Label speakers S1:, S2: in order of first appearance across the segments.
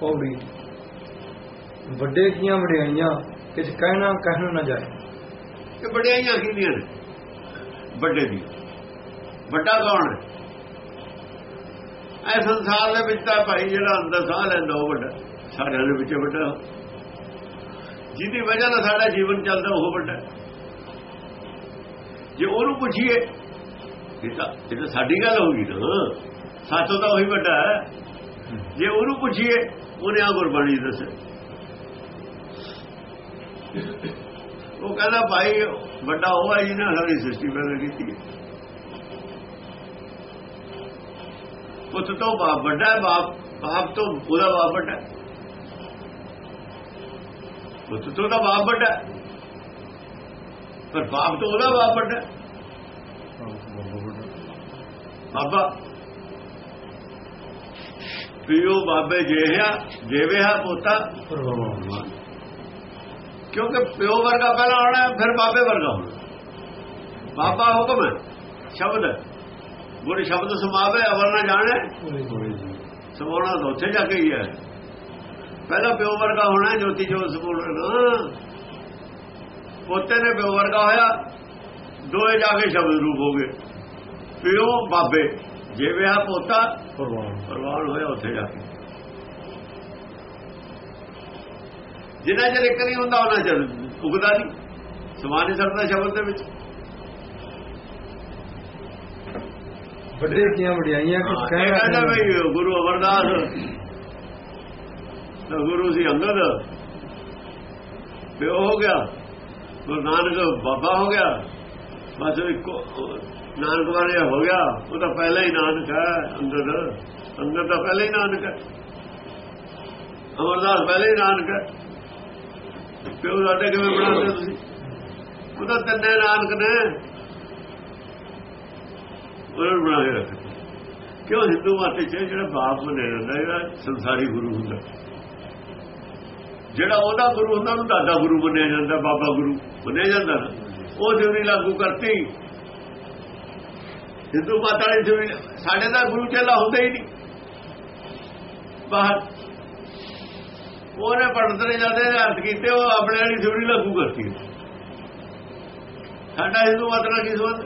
S1: ਪੌੜੀ। ਵੱਡੇ ਕੀਆਂ ਵਡਿਆਈਆਂ, ਕਿਛ ਕਹਿਣਾ ਕਹਿਣ ਨਾ ਜਾਏ।
S2: ਕਿ ਵਡਿਆਈਆਂ ਕਿਹਦੀਆਂ ਨੇ? ਵੱਡੇ ਦੀ। ਵੱਡਾ ਕੌਣ ਹੈ? ਐ ਸੰਸਾਰ ਦੇ ਵਿੱਚ ਤਾਂ ਭਾਈ ਜਿਹੜਾ ਅੰਦਰ ਸਾਹ ਲੈਂਦਾ, ਉਹ ਵੱਡਾ। ਸਾਰਿਆਂ ਦੇ ਵਿੱਚ ਵੱਡਾ। ਜਿਹਦੀ ਵਜ੍ਹਾ ਨਾਲ ਸਾਡਾ ਜੀਵਨ ਚੱਲਦਾ, ਉਹ ਵੱਡਾ। ਜੇ ਉਹਨੂੰ ਪੁੱਛੀਏ, ਇਹ ਤਾਂ ਇਹ ਤਾਂ ਸਾਡੀ ਗੱਲ ਹੋਗੀ ਨਾ। ਸਾਤੋਂ ਤਾਂ ਉਹੀ ਵੱਡਾ ਹੈ। ਜੇ ਉਹਨੂੰ ਪੁੱਛੀਏ ਉਹਨੇ ਆ ਗੁਰਬਾਣੀ ਦੱਸੇ। ਉਹ ਕਹਿੰਦਾ ਭਾਈ ਵੱਡਾ ਉਹ ਹੈ ਜਿਹਨੇ ਸਾਡੀ ਸ੍ਰਿਸ਼ਟੀ ਪੈਦਾ ਕੀਤੀ ਹੈ। ਪੁੱਤ ਤੋਂ ਬਾਪ ਵੱਡਾ ਹੈ ਬਾਪ ਬਾਪ ਤੋਂ ਉਹਦਾ ਬਾਪ ਵੱਡਾ ਪੁੱਤ ਤੋਂ ਦਾ ਬਾਪ ਵੱਡਾ ਪਰ ਬਾਪ ਤੋਂ ਉਹਦਾ ਬਾਪ ਵੱਡਾ ਬਾਬਾ ਪਿਓ ਬਾਬੇ ਜਿਹਿਆ ਜਿਵੇਂ ਹੈ ਪੋਤਾ। ਕਿਉਂਕਿ ਪਿਓ ਵਰਗਾ ਪਹਿਲਾਂ ਆਉਣਾ, ਫਿਰ ਬਾਬੇ ਵਰਗਾ ਹੋਣਾ। ਬਾਬਾ ਹੁਕਮ ਹੈ, ਸ਼ਬਦ ਗੁਰ ਸ਼ਬਦ ਸਮਾਵੇ, ਅਵਰ ਨਾ ਜਾਣੇ। ਸਮਾਉਣਾ ਤਾਂ ਉੱਥੇ ਜਾ ਕੇ ਹੀ ਹੈ। ਪਹਿਲਾਂ ਪਿਓ ਵਰਗਾ ਹੋਣਾ, ਜੋਤੀ ਜੋਤ ਸਮਾਉਣਾ ਪੋਤੇ ਨੇ ਪਿਓ ਵਰਗਾ ਹੋਇਆ, ਦੋਏ ਜਾ ਕੇ ਸ਼ਬਦ ਰੂਪ ਹੋ ਗਏ। ਪਿਓ ਬਾਬੇ। ਜਿਵੇਂ ਆ ਪੋਤਾ ਪ੍ਰਵਾਨ ਹੋਇਆ ਉੱਥੇ ਜਾ ਕੇ। ਜਿੰਨਾ ਚਿਰ ਇੱਕ ਨਹੀਂ ਹੁੰਦਾ ਉਹਨਾਂ ਚਿਰ ਉਗਦਾ ਨਹੀਂ। ਸਮਾਨ ਨਹੀਂ ਸਕਦਾ ਸ਼ਬਦ ਦੇ ਵਿੱਚ।
S1: ਵੱਡੇ ਕੀਆਂ ਵਡਿਆਈਆਂ
S2: ਇਹ
S1: ਕਹਿਣਾ ਨਾ।
S2: ਬਈ ਗੁਰੂ ਅਮਰਦਾਸ ਤਾਂ ਗੁਰੂ ਸੀ ਅੰਗਦ। ਪਿਓ ਹੋ ਗਿਆ। ਗੁਰੂ ਨਾਨਕ ਬਾਬਾ ਹੋ ਗਿਆ। ਬਸ ਇੱਕੋ ਨਾਨਕ ਵਾਲੇ ਹੋ ਗਿਆ, ਉਹ ਤਾਂ ਪਹਿਲਾਂ ਹੀ ਨਾਨਕ ਹੈ ਅੰਦਰ। ਅੰਦਰ ਤਾਂ ਪਹਿਲਾਂ ਹੀ ਨਾਨਕ ਹੈ। ਅਮਰਦਾਸ ਪਹਿਲਾਂ ਹੀ ਨਾਨਕ ਹੈ। ਪਿਓ ਸਾਡੇ ਕਿਵੇਂ ਬਣਾਉਂਦੇ ਤੁਸੀਂ? ਉਹ ਤਾਂ ਤਿੰਨੇ ਨਾਨਕ ਨੇ। ਉਹਨਾਂ ਨੂੰ ਬਣਾ ਕੇ ਰੱਖਿਆ ਕਿਉਂ ਹਿੰਦੂ ਮਤ ਚ ਜਿਹੜਾ ਬਾਪ ਮੰਨਿਆ ਜਾਂਦਾ, ਜਿਹੜਾ ਸੰਸਾਰੀ ਗੁਰੂ ਹੁੰਦਾ? ਜਿਹੜਾ ਉਹਦਾ ਗੁਰੂ ਹੁੰਦਾ, ਉਹਨੂੰ ਦਾਦਾ ਗੁਰੂ ਮੰਨਿਆ ਜਾਂਦਾ, ਬਾਬਾ ਗੁਰੂ ਮੰਨਿਆ ਜਾਂਦਾ ਉਹ ਜਿਉਣੀ ਲਾਗੂ ਕਰਤੀ ਹਿੰਦੂ ਮਤ ਵਾਲੇ ਜਿਉਣੀ ਸਾਡੇ ਦਾ ਗੁਰੂ ਚੇਲਾ ਹੁੰਦਾ ਹੀ ਨਹੀਂ। ਬਾਹਰ ਉਹਨੇ ਪੜਦਰੇ ਜਾਂਦੇ ਅਰਥ ਕੀਤੇ ਉਹ ਆਪਣੇ ਵਾਲੀ ਥਿਉਰੀ ਲਾਗੂ ਕਰਤੀ। ਸਾਡਾ ਹਿੰਦੂ ਮਤ ਨਾਲ ਕੀ ਸੰਬੰਧ?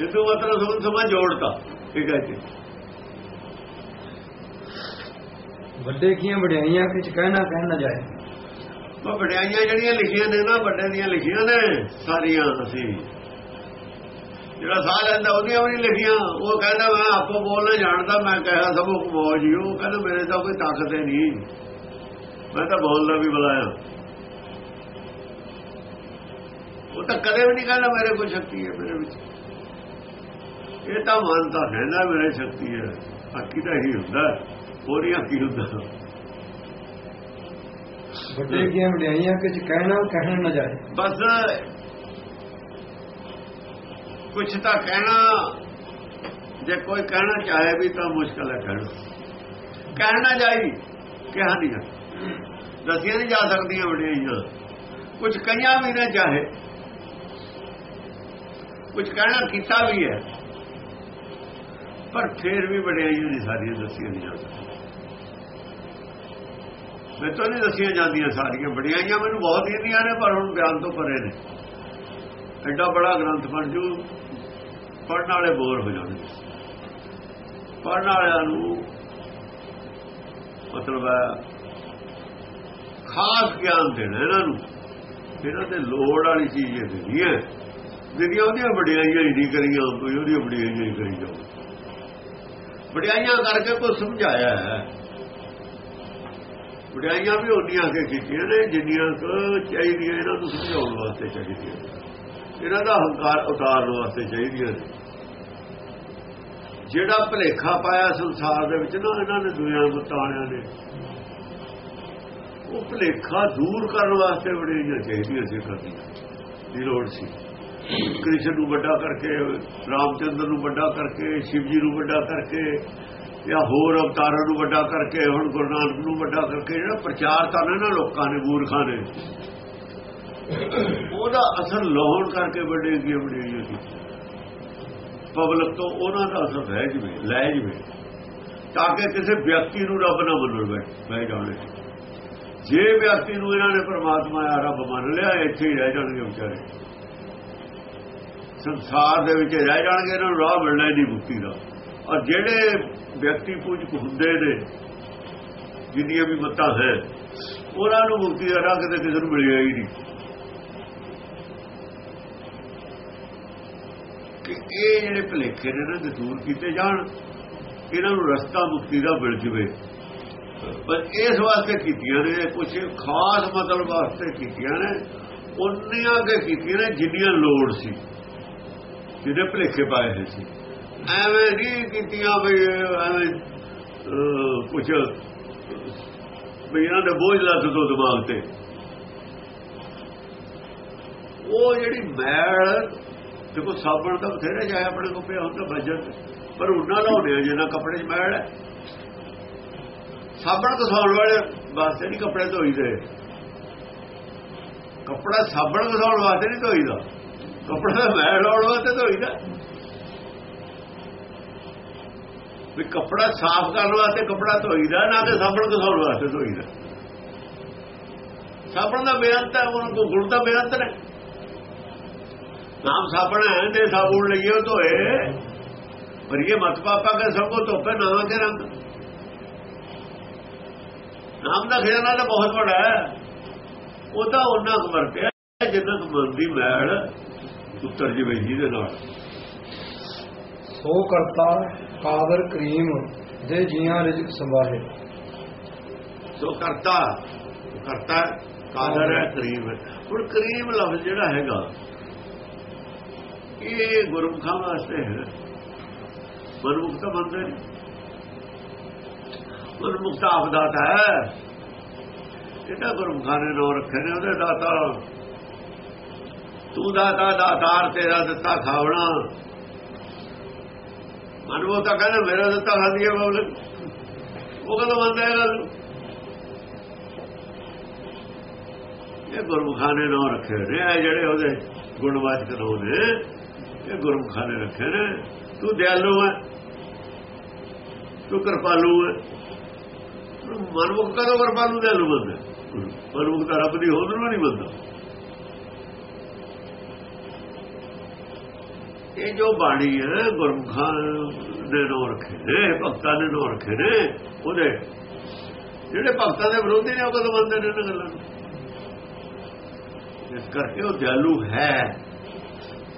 S2: ਹਿੰਦੂ ਮਤ ਨਾਲ ਸੰਬੰਧ ਸਮਾਂ ਜੋੜਤਾ ਠੀਕ ਹੈ ਜੀ।
S1: ਵੱਡੇ ਕੀਆਂ ਵਡਿਆਈਆਂ ਕਿਛ ਕਹਿਣਾ ਕਹਿਣ ਜਾਏ।
S2: ਉਹ ਵਡਿਆਈਆਂ ਜਿਹੜੀਆਂ ਲਿਖੀਆਂ ਨੇ ਨਾ ਵੱਡੇ ਦੀਆਂ ਲਿਖੀਆਂ ਨੇ ਸਾਰੀਆਂ ਅਸੀਂ। ਜਿਹੜਾ ਸਾਹ ਲੈਂਦਾ ਉਹਦੀਆਂ ਵੀ ਨਹੀਂ ਲਿਖੀਆਂ। ਉਹ ਕਹਿੰਦਾ ਮੈਂ ਆਪੋ ਬੋਲਣਾ ਜਾਣਦਾ ਮੈਂ ਕਹਿਆ ਸਭ ਮੌਜ ਹੀ ਉਹ ਕਹਿੰਦਾ ਮੇਰੇ ਤਾਂ ਕੋਈ ਤਾਕਤ ਹੀ ਨਹੀਂ। ਮੈਂ ਤਾਂ ਬੋਲਦਾ ਵੀ ਬੁਲਾਇਆ। ਉਹ ਤਾਂ ਕਦੇ ਵੀ ਨਹੀਂ ਕਹਿੰਦਾ ਮੇਰੇ ਕੋਲ ਸ਼ਕਤੀ ਹੈ ਮੇਰੇ ਵਿੱਚ। ਇਹ ਤਾਂ ਮਨ ਤਾਂ ਕਹਿੰਦਾ ਮੇਰੇ ਸ਼ਕਤੀ ਹੈ। ਬਾਕੀ ਤਾਂ ਹੀ ਹੁੰਦਾ। ਹੋਰੀਆਂ ਕੀ ਹੁੰਦਾ।
S1: ਵੱਡੇ ਕੀਆਂ ਵਡਿਆਈਆਂ ਕਿਛ ਕਹਿਣਾ ਕਹਿਣ ਨਾ ਜਾਏ।
S2: ਬਸ ਕੁਝ ਤਾਂ ਕਹਿਣਾ। ਜੇ ਕੋਈ ਕਹਿਣਾ ਚਾਹੇ ਵੀ ਤਾਂ ਮੁਸ਼ਕਲ ਹੈ ਕਹਿਣਾ। ਕਹਿਣਾ ਜਾਈ, ਕਿਹਾ ਨਹੀਂ ਜਾ ਦੱਸਿਆ ਨਹੀਂ ਜਾ ਸਕਦੀਆਂ ਵਡਿਆਈਆਂ ਕੁਝ ਕਈਆਂ ਵੀ ਨਾ ਚਾਹੇ ਕੁਝ ਕਹਿਣਾ ਕੀਤਾ ਵੀ ਹੈ। ਪਰ ਫੇਰ ਵੀ ਵਡਿਆਈਆਂ ਦੀ ਸਾਰੀਆਂ ਦੱਸੀਆਂ ਨਹੀਂ ਜਾ ਸਕਦੀਆਂ। ਮੈਂ ਤਾਂ ਨਹੀਂ ਦੱਸੀਆਂ ਜਾਂਦੀਆਂ ਸਾਰੀਆਂ। ਵਡਿਆਈਆਂ ਮੈਨੂੰ ਬਹੁਤ ਇੰਨੀਆਂ ਨੇ, ਪਰ ਹੁਣ ਬਿਆਨ ਤੋਂ ਪਰੇ ਨੇ। ਐਡਾ ਬੜਾ ਗ੍ਰੰਥ ਬਣ ਜੂ। ਪੜਨ ਵਾਲੇ ਬੋਰ ਹੋ ਜਾਣਗੇ ਪੜਨ ਵਾਲਿਆਂ ਨੂੰ ਮਤਲਬ ਹੈ ਖਾਸ ਗਿਆਨ ਦੇਣਾ ਇਹਨਾਂ ਨੂੰ। ਇਹਨਾਂ ਤੇ ਲੋੜ ਵਾਲੀ ਚੀਜ਼ ਇਹ ਨਹੀਂ ਹੈ। ਜਿਹੜੀਆਂ ਉਹਦੀਆਂ ਵਡਿਆਈਆਂ ਹੀ ਨਹੀਂ ਕਰੀਆਂ, ਕੋਈ ਉਹਦੀਆਂ ਵਡਿਆਈਆਂ ਹੀ ਕਰੀ ਜਾਓ। ਵਡਿਆਈਆਂ ਕਰਕੇ ਕੋਈ ਸਮਝਾਇਆ ਹੈ। ਵਡਿਆਈਆਂ ਵੀ ਉਹਨੀਆਂ ਕੇ ਕੀਤੀਆਂ ਨੇ, ਜਿੰਨੀਆਂ ਕੁ ਚਾਹੀਦੀਆਂ ਇਹਨਾਂ ਨੂੰ ਸਮਝਾਉਣ ਵਾਸਤੇ ਚਾਹੀਦੀਆਂ ਇਹਨਾਂ ਦਾ ਹੰਕਾਰ ਉਤਾਰਨ ਵਾਸਤੇ ਚਾਹੀਦੀਆਂ ਨੇ ਜਿਹੜਾ ਭਲੇਖਾ ਪਾਇਆ ਸੰਸਾਰ ਦੇ ਵਿੱਚ ਨਾ, ਇਹਨਾਂ ਨੇ ਦੁਨੀਆਂ ਬਤਾਣਿਆਂ ਨੇ, ਉਹ ਭਲੇਖਾ ਦੂਰ ਕਰਨ ਵਾਸਤੇ ਵਡਿਆਈਆਂ ਚਾਹੀਦੀਆਂ ਸੀ ਕਰਦੀਆਂ ਦੀ ਲੋੜ ਸੀ। ਕ੍ਰਿਸ਼ਨ ਨੂੰ ਵੱਡਾ ਕਰਕੇ, ਰਾਮਚੰਦਰ ਨੂੰ ਵੱਡਾ ਕਰਕੇ ਸ਼ਿਵ ਜੀ ਨੂੰ ਵੱਡਾ ਕਰਕੇ, ਜਾਂ ਹੋਰ ਅਵਤਾਰਾਂ ਨੂੰ ਵੱਡਾ ਕਰਕੇ, ਹੁਣ ਗੁਰੂ ਨਾਨਕ ਨੂੰ ਵੱਡਾ ਕਰਕੇ, ਜਿਹੜਾ ਪ੍ਰਚਾਰ ਤਾਂ ਨਾ ਲੋਕਾਂ ਨੇ, ਮੂਰਖਾਂ ਨੇ ਉਹਦਾ ਅਸਰ ਲਾਉਣ ਕਰਕੇ ਵੱਡੇ ਕੀ ਵੱਡੇ ਜੀ ਪਬਲਿਕ ਤੋਂ ਉਹਨਾਂ ਦਾ ਅਸਰ ਰਹਿ ਜਵੇ, ਲੈ ਜਵੇ। ਤਾਂ ਕਿ ਕਿਸੇ ਵਿਅਕਤੀ ਨੂੰ ਰੱਬ ਨਾ ਮੰਨਣ ਬੈ- ਬਹਿ ਜਾਣੇ। ਜੇ ਵਿਅਕਤੀ ਨੂੰ ਇਹਨਾਂ ਨੇ ਪਰਮਾਤਮਾ ਆ ਰੱਬ ਮੰਨ ਲਿਆ, ਇੱਥੇ ਹੀ ਰਹਿ ਜਾਣਗੇ ਵਿਚਾਰੇ। ਸੰਸਾਰ ਦੇ ਵਿੱਚ ਰਹਿ ਜਾਣਗੇ, ਇਹਨਾਂ ਨੂੰ ਰਾਹ ਮਿਲਣਾ ਹੀ ਨਹੀਂ ਮੁਕਤੀ ਦਾ। ਔਰ ਜਿਹੜੇ ਵਿਅਕਤੀ ਪੂਜਕ ਹੁੰਦੇ ਨੇ, ਜਿੰਨੀਆਂ ਵੀ ਮੱਤਾਂ ਹੈ, ਉਹਨਾਂ ਨੂੰ ਮੁਕਤੀ ਦਾ ਰਾਹ ਕਿਤੇ ਕਿਸੇ ਨੂੰ ਮਿਲਿਆ ਹੀ ਨਹੀਂ। ਇਹ ਜਿਹੜੇ ਭਲੇਖੇ ਨੇ ਨਾ ਤੇ ਦੂਰ ਕੀਤੇ ਜਾਣ, ਇਹਨਾਂ ਨੂੰ ਰਸਤਾ ਮੁਕਤੀ ਦਾ ਮਿਲ ਜਵੇ। ਪਰ ਇਸ ਵਾਸਤੇ ਕੀਤੀਆਂ ਨੇ ਕੁਝ ਖਾਸ ਮਤਲਬ ਵਾਸਤੇ ਕੀਤੀਆਂ ਨੇ, ਉਨੀਆਂ ਕੇ ਕੀਤੀਆਂ ਨੇ ਜਿੰਨੀਆਂ ਲੋੜ ਸੀ, ਜਿਹਦੇ ਭਲੇਖੇ ਪਾਏ ਹੋਏ ਸੀ। ਐਵੇਂ ਨਹੀਂ ਕੀਤੀਆਂ ਵੀ, ਐਵੇਂ ਕੁਝ ਵੀ ਇਹਨਾਂ ਦੇ ਬੋਝ ਲੱਗ ਤੋਂ ਦਿਮਾਗ ਤੇ। ਉਹ ਜਿਹੜੀ ਮੈਲ ਦੇਖੋ ਸਾਬਣ ਤਾਂ ਬਥੇਰੇ ਜਾਏ ਆਪਣੇ ਕੋਲ ਪਿਆ ਹੁੰਦਾ ਬਜਟ ਪਰ ਉਹਨਾਂ ਲਾਉਣੇ ਆ ਜਿੰਨਾ ਕੱਪੜੇ 'ਚ ਮੈਲ ਹੈ। ਸਾਬਣ ਘਸਾਉਣ ਵਾਲੇ ਵਾਸਤੇ ਨਹੀਂ ਕੱਪੜੇ ਧੋਈਦੇ। ਕੱਪੜਾ ਸਾਬਣ ਘਸਾਉਣ ਵਾਸਤੇ ਨਹੀਂ ਧੋਈਦਾ। ਕੱਪੜਾ ਦਾ ਮੈਲ ਲਾਉਣ ਵਾਸਤੇ ਧੋਈਦਾ। ਵੀ ਕੱਪੜਾ ਸਾਫ਼ ਕਰਨ ਵਾਸਤੇ ਕੱਪੜਾ ਧੋਈਦਾ, ਨਾ ਕਿ ਸਾਬਣ ਘਸਾਉਣ ਵਾਸਤੇ ਧੋਈਦਾ। ਸਾਬਣ ਦਾ ਬੇਅੰਤ ਹੈ, ਉਹਨਾਂ ਕੋ ਗੁਣ ਦਾ ਬੇਅੰਤ ਹੈ। ਨਾਮ ਸਾਬਣ ਹੈ ਤੇ ਸਾਬੂਨ ਲਈਏ ਧੋਏ। ਪਰ ਇਹ ਮਤ ਪਾਪਾ ਕੇ ਸਭ ਕੋ ਧੋਪੇ ਨਾ ਕੇ ਰੰਗ। ਨਾਮ ਦਾ ਖਜ਼ਾਨਾ ਤਾਂ ਬਹੁਤ ਵੱਡਾ ਹੈ। ਉਹ ਤਾਂ ਉਹਨਾਂ ਕੁ ਵਰਤਿਆ ਜਿੰਨਾ ਕੁ ਮਨ ਦੀ ਮੈਲ ਉੱਤਰ ਜਵੇ ਜਿਹਦੇ ਨਾਲ।
S1: ਸੋ ਕਰਤਾ ਕਾਦਰ ਕਰੀਮ ਦੇ ਜੀਆਂ ਰਿਜਕ ਸੰਭਾਹੇ
S2: ਸੋ ਕਰਤਾ ਕਰਤਾ ਕਾਦਰ ਹੈ ਕਰੀਮ ਹੁਣ ਕਰੀਮ ਲਫ਼ਜ਼ ਜਿਹੜਾ ਹੈਗਾ ਇਹ ਗੁਰਮੁਖਾਂ ਵਾਸਤੇ ਹੈ। ਮਨਮੁਖ ਤਾਂ ਬੰਦੇ ਨੇ। ਮਨਮੁਖ ਤਾਂ ਆਪਦਾਤਾ ਹੈ। ਇਹਦਾ ਗੁਰਮੁਖਾਂ ਨੇ ਨਾਮ ਰੱਖੇ ਨੇ? ਉਹਦੇ ਦਾਤਾ। ਤੂੰ ਦਾਤਾ ਦਾਤਾਰ ਤੇਰਾ ਦਿੱਤਾ ਖਾਵਣਾ। ਮਨਮੁਖ ਤਾਂ ਕਹਿੰਦਾ, ਮੇਰਾ ਦਿੱਤਾ ਖਾਦੀ ਹੈ ਬਾਬਲ। ਉਹ ਕਹਿੰਦਾ ਮੰਨਦਾ ਹੈ ਗੱਲ? ਨੂੰ? ਇਹ ਗੁਰਮੁਖਾਂ ਨੇ ਨਾਮ ਰੱਖੇ ਨੇ। ਇਹ ਜਿਹੜੇ ਉਹਦੇ ਗੁਣਵਾਚਕ ਨਾਮ ਨੇ। ਇਹ ਗੁਰਮੁਖਾਂ ਨੇ ਰੱਖੇ ਨੇ, ਤੂੰ ਦਿਆਲੂ ਹੈ ਤੂੰ ਕਿਰਪਾਲੂ ਹੈ ਮਨਮੁਖ ਕਦੋਂ ਕਿਰਪਾਲੂ, ਦਿਆਲੂ ਬੰਦਾ? ਮਨਮੁਖ ਤਾਂ ਰੱਬ ਦੀ ਹੋਂਦ ਨੂੰ ਨਹੀਂ ਬੰਦਾ। ਇਹ ਜੋ ਬਾਣੀ ਹੈ ਗੁਰਮੁਖਾਂ ਦੇ ਨਾਮ ਰੱਖੇ ਨੇ, ਭਗਤਾਂ ਦੇ ਨਾਮ ਰੱਖੇ ਨੇ, ਉਹਦੇ ਜਿਹੜੇ ਭਗਤਾਂ ਦੇ ਵਿਰੋਧੀ ਨੇ, ਉਹ ਕਦੋਂ ਬੰਦੇ ਨੇ ਇਹਨਾਂ ਗੱਲਾਂ ਨੂੰ? ਇਸ ਕਰਕੇ ਉਹ ਦਿਆਲੂ ਹੈ।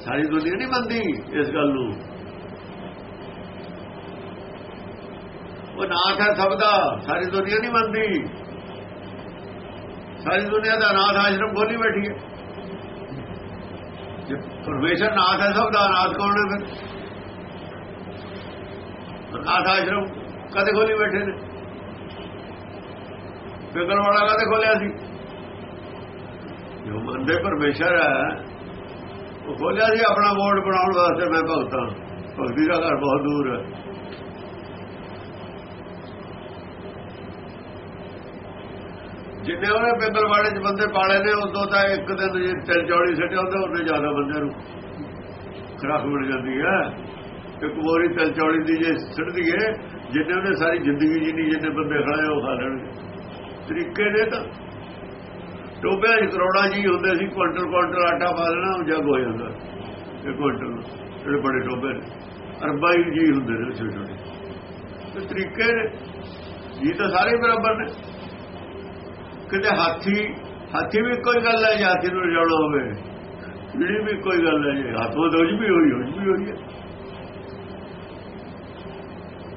S2: ਸਾਰੀ ਦੁਨੀਆ ਨਹੀਂ ਮੰਨਦੀ ਇਸ ਗੱਲ ਨੂੰ। ਉਹ ਨਾਥ ਹੈ ਸਭ ਦਾ, ਸਾਰੀ ਦੁਨੀਆ ਨਹੀਂ ਮੰਨਦੀ। ਸਾਰੀ ਦੁਨੀਆ ਦਾ ਨਾਥ ਆਸ਼ਰਮ ਖੋਲੀ ਬੈਠੀ ਹੈ। ਜੇ ਪਰਮੇਸ਼ਰ ਨਾਥ ਹੈ ਸਭ ਦਾ ਨਾਥ ਕੌਣ ਹੈ ਫਿਰ? ਨਾਥ ਆਸ਼ਰਮ ਕਦੇ ਖੋਲੀ ਬੈਠੇ ਨੇ? ਫਿਕਰ ਵਾਲਾ ਕਦੇ ਖੋਲਿਆ ਸੀ? ਜੋ ਮੰਨਦੇ ਪਰਮੇਸ਼ਰ ਹੈ ਉਹ ਖੋਲਿਆ ਸੀ ਆਪਣਾ ਵੋਟ ਬਣਾਉਣ ਵਾਸਤੇ, ਮੈਂ ਭਗਤਾਂ। ਭਗਤੀ ਦਾ ਘਰ ਬਹੁਤ ਦੂਰ ਹੈ। ਜਿੰਨੇ ਉਹਨੇ ਪਿੰਗਲਵਾੜੇ ਚ ਬੰਦੇ ਪਾਲੇ ਨੇ, ਉਦੋਂ ਤਾਂ ਇੱਕ ਦਿਨ ਜੇ ਤਿਲ ਚੌੜੀ ਸੱਟਿਆ ਹੁੰਦਾ ਉਹਨੇ ਜ਼ਿਆਦਾ ਬੰਦੇ ਨੂੰ ਖਰਾਕ ਮਿਲ ਜਾਂਦੀ ਹੈ। ਇੱਕ ਮੋਰੀ ਤਿਲ ਚੌੜੀ ਦੀ ਜੇ ਸਿੱਟ ਦਈਏ, ਜਿੰਨੇ ਉਹਨੇ ਸਾਰੀ ਜ਼ਿੰਦਗੀ ਜਿੰਨੀ ਜਿੰਨੇ ਬੰਦੇ ਖੜੇ ਉਹ ਖਾ ਲੈਣਗੇ। ਤਰੀਕੇ ਨੇ ਤਾਂ ਟੋਬਿਆਂ 'ਚ ਕਰੋੜਾਂ ਜੀ ਹੁੰਦੇ ਸੀ ਕੁਇੰਟਲ ਕੁਇੰਟਲ ਆਟਾ ਪਾ ਲੈਣਾ ਜੱਗ ਹੋ ਜਾਂਦਾ ਇਹ ਕੁਇੰਟਲ ਜਿਹੜੇ ਬੜੇ ਟੋਬੇ ਨੇ। ਅਰਬਾਂ ਹੀ ਜੀ ਹੁੰਦੇ ਨੇ, ਛੋਟੇ ਛੋਟੇ। ਤੇ ਤਰੀਕੇ ਜੀ ਤਾਂ ਸਾਰੇ ਬਰਾਬਰ ਨੇ। ਕਿਤੇ ਹਾਥੀ ਹਾਥੀ ਵੀ ਕੋਈ ਗੱਲ ਹੈ ਜਾਤੀ ਨੂੰ ਜਾਣਾ ਹੋਵੇ ਜਿਹੜੀ ਵੀ ਕੋਈ ਗੱਲ ਹੈ, ਜੀ ਹੱਥੋਂ ਦੋਜ ਵੀ ਹੋਈ ਹੋਈ ਵੀ ਹੋਈ ਹੈ।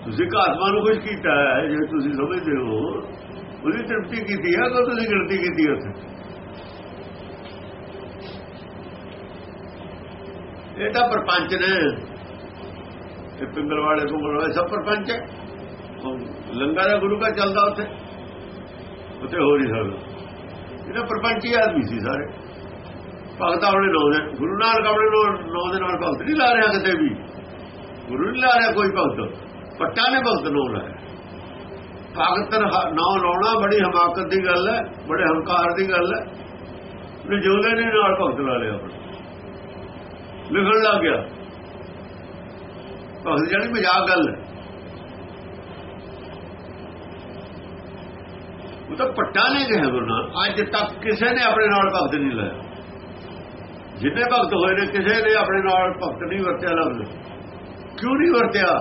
S2: ਤੁਸੀਂ ਆਤਮਾ ਨੂੰ ਕੁਝ ਕੀਤਾ ਹੈ ਜੇ ਤੁਸੀਂ ਸਮਝਦੇ ਹੋ, ਉਹਦੀ ਤ੍ਰਿਪਤੀ ਕੀਤੀ ਹੈ ਤਾਂ ਤੁਸੀਂ ਗਿਣਤੀ ਕੀਤੀ ਉੱਥੇ। ਇਹ ਤਾਂ ਪਰਪੰਚ ਨੇ। ਇਹ ਪਿੰਗਲਵਾੜੇ ਤੋਂ ਸਭ ਪਰਪੰਚ ਹੈ। ਲੰਗਾ ਦਾ ਗੁਰੂ ਕਾ ਚੱਲਦਾ ਉੱਥੇ। ਉੱਥੇ ਹੋ ਨਹੀਂ ਸਕਦਾ। ਇਹਦਾ ਪਰਪੰਚੀ ਆਦਮੀ ਸੀ ਸਾਰੇ। ਭਗਤ ਆਪਣੇ ਨੌ ਦੇ ਗੁਰੂ ਨਾਨਕ ਆਪਣੇ ਨੌ ਦੇ ਨਾਲ ਭਗਤ ਨਹੀਂ ਲਾ ਰਿਹਾ ਕਿਤੇ ਵੀ। ਗੁਰੂ ਨਹੀਂ ਲਾ ਰਿਹਾ ਕੋਈ ਭਗਤ। ਪੱਟਾ ਨੇ ਭਗਤ ਨੌ ਲਾਇਆ ਭਗਤ ਨਾਮ ਲਾਉਣਾ, ਬੜੀ ਹਮਾਕਤ ਦੀ ਗੱਲ ਹੈ, ਬੜੇ ਹੰਕਾਰ ਦੀ ਗੱਲ ਹੈ। ਨਜੋਲੇ ਨੇ ਨਾਲ ਭਗਤ ਲਾ ਲਿਆ ਲਿਖਣ ਲੱਗ ਗਿਆ। ਭਗਤ ਜਾਨੀ ਮਜ਼ਾਕ ਗੱਲ ਹੈ। ਉਹ ਤਾਂ ਪੱਟਾ ਨੇ ਕਿਹਾ ਗੁਰੂ ਨਾਨਕ, ਅੱਜ ਤੱਕ ਕਿਸੇ ਨੇ ਆਪਣੇ ਨਾਲ ਭਗਤ ਨਹੀਂ ਲਾਇਆ। ਜਿੰਨੇ ਭਗਤ ਹੋਏ ਨੇ, ਕਿਸੇ ਨੇ ਆਪਣੇ ਨਾਲ ਭਗਤ ਨਹੀਂ ਵਰਤਿਆ ਲਫ਼ਜ਼ ਕਿਉਂ ਨਹੀਂ ਵਰਤਿਆ?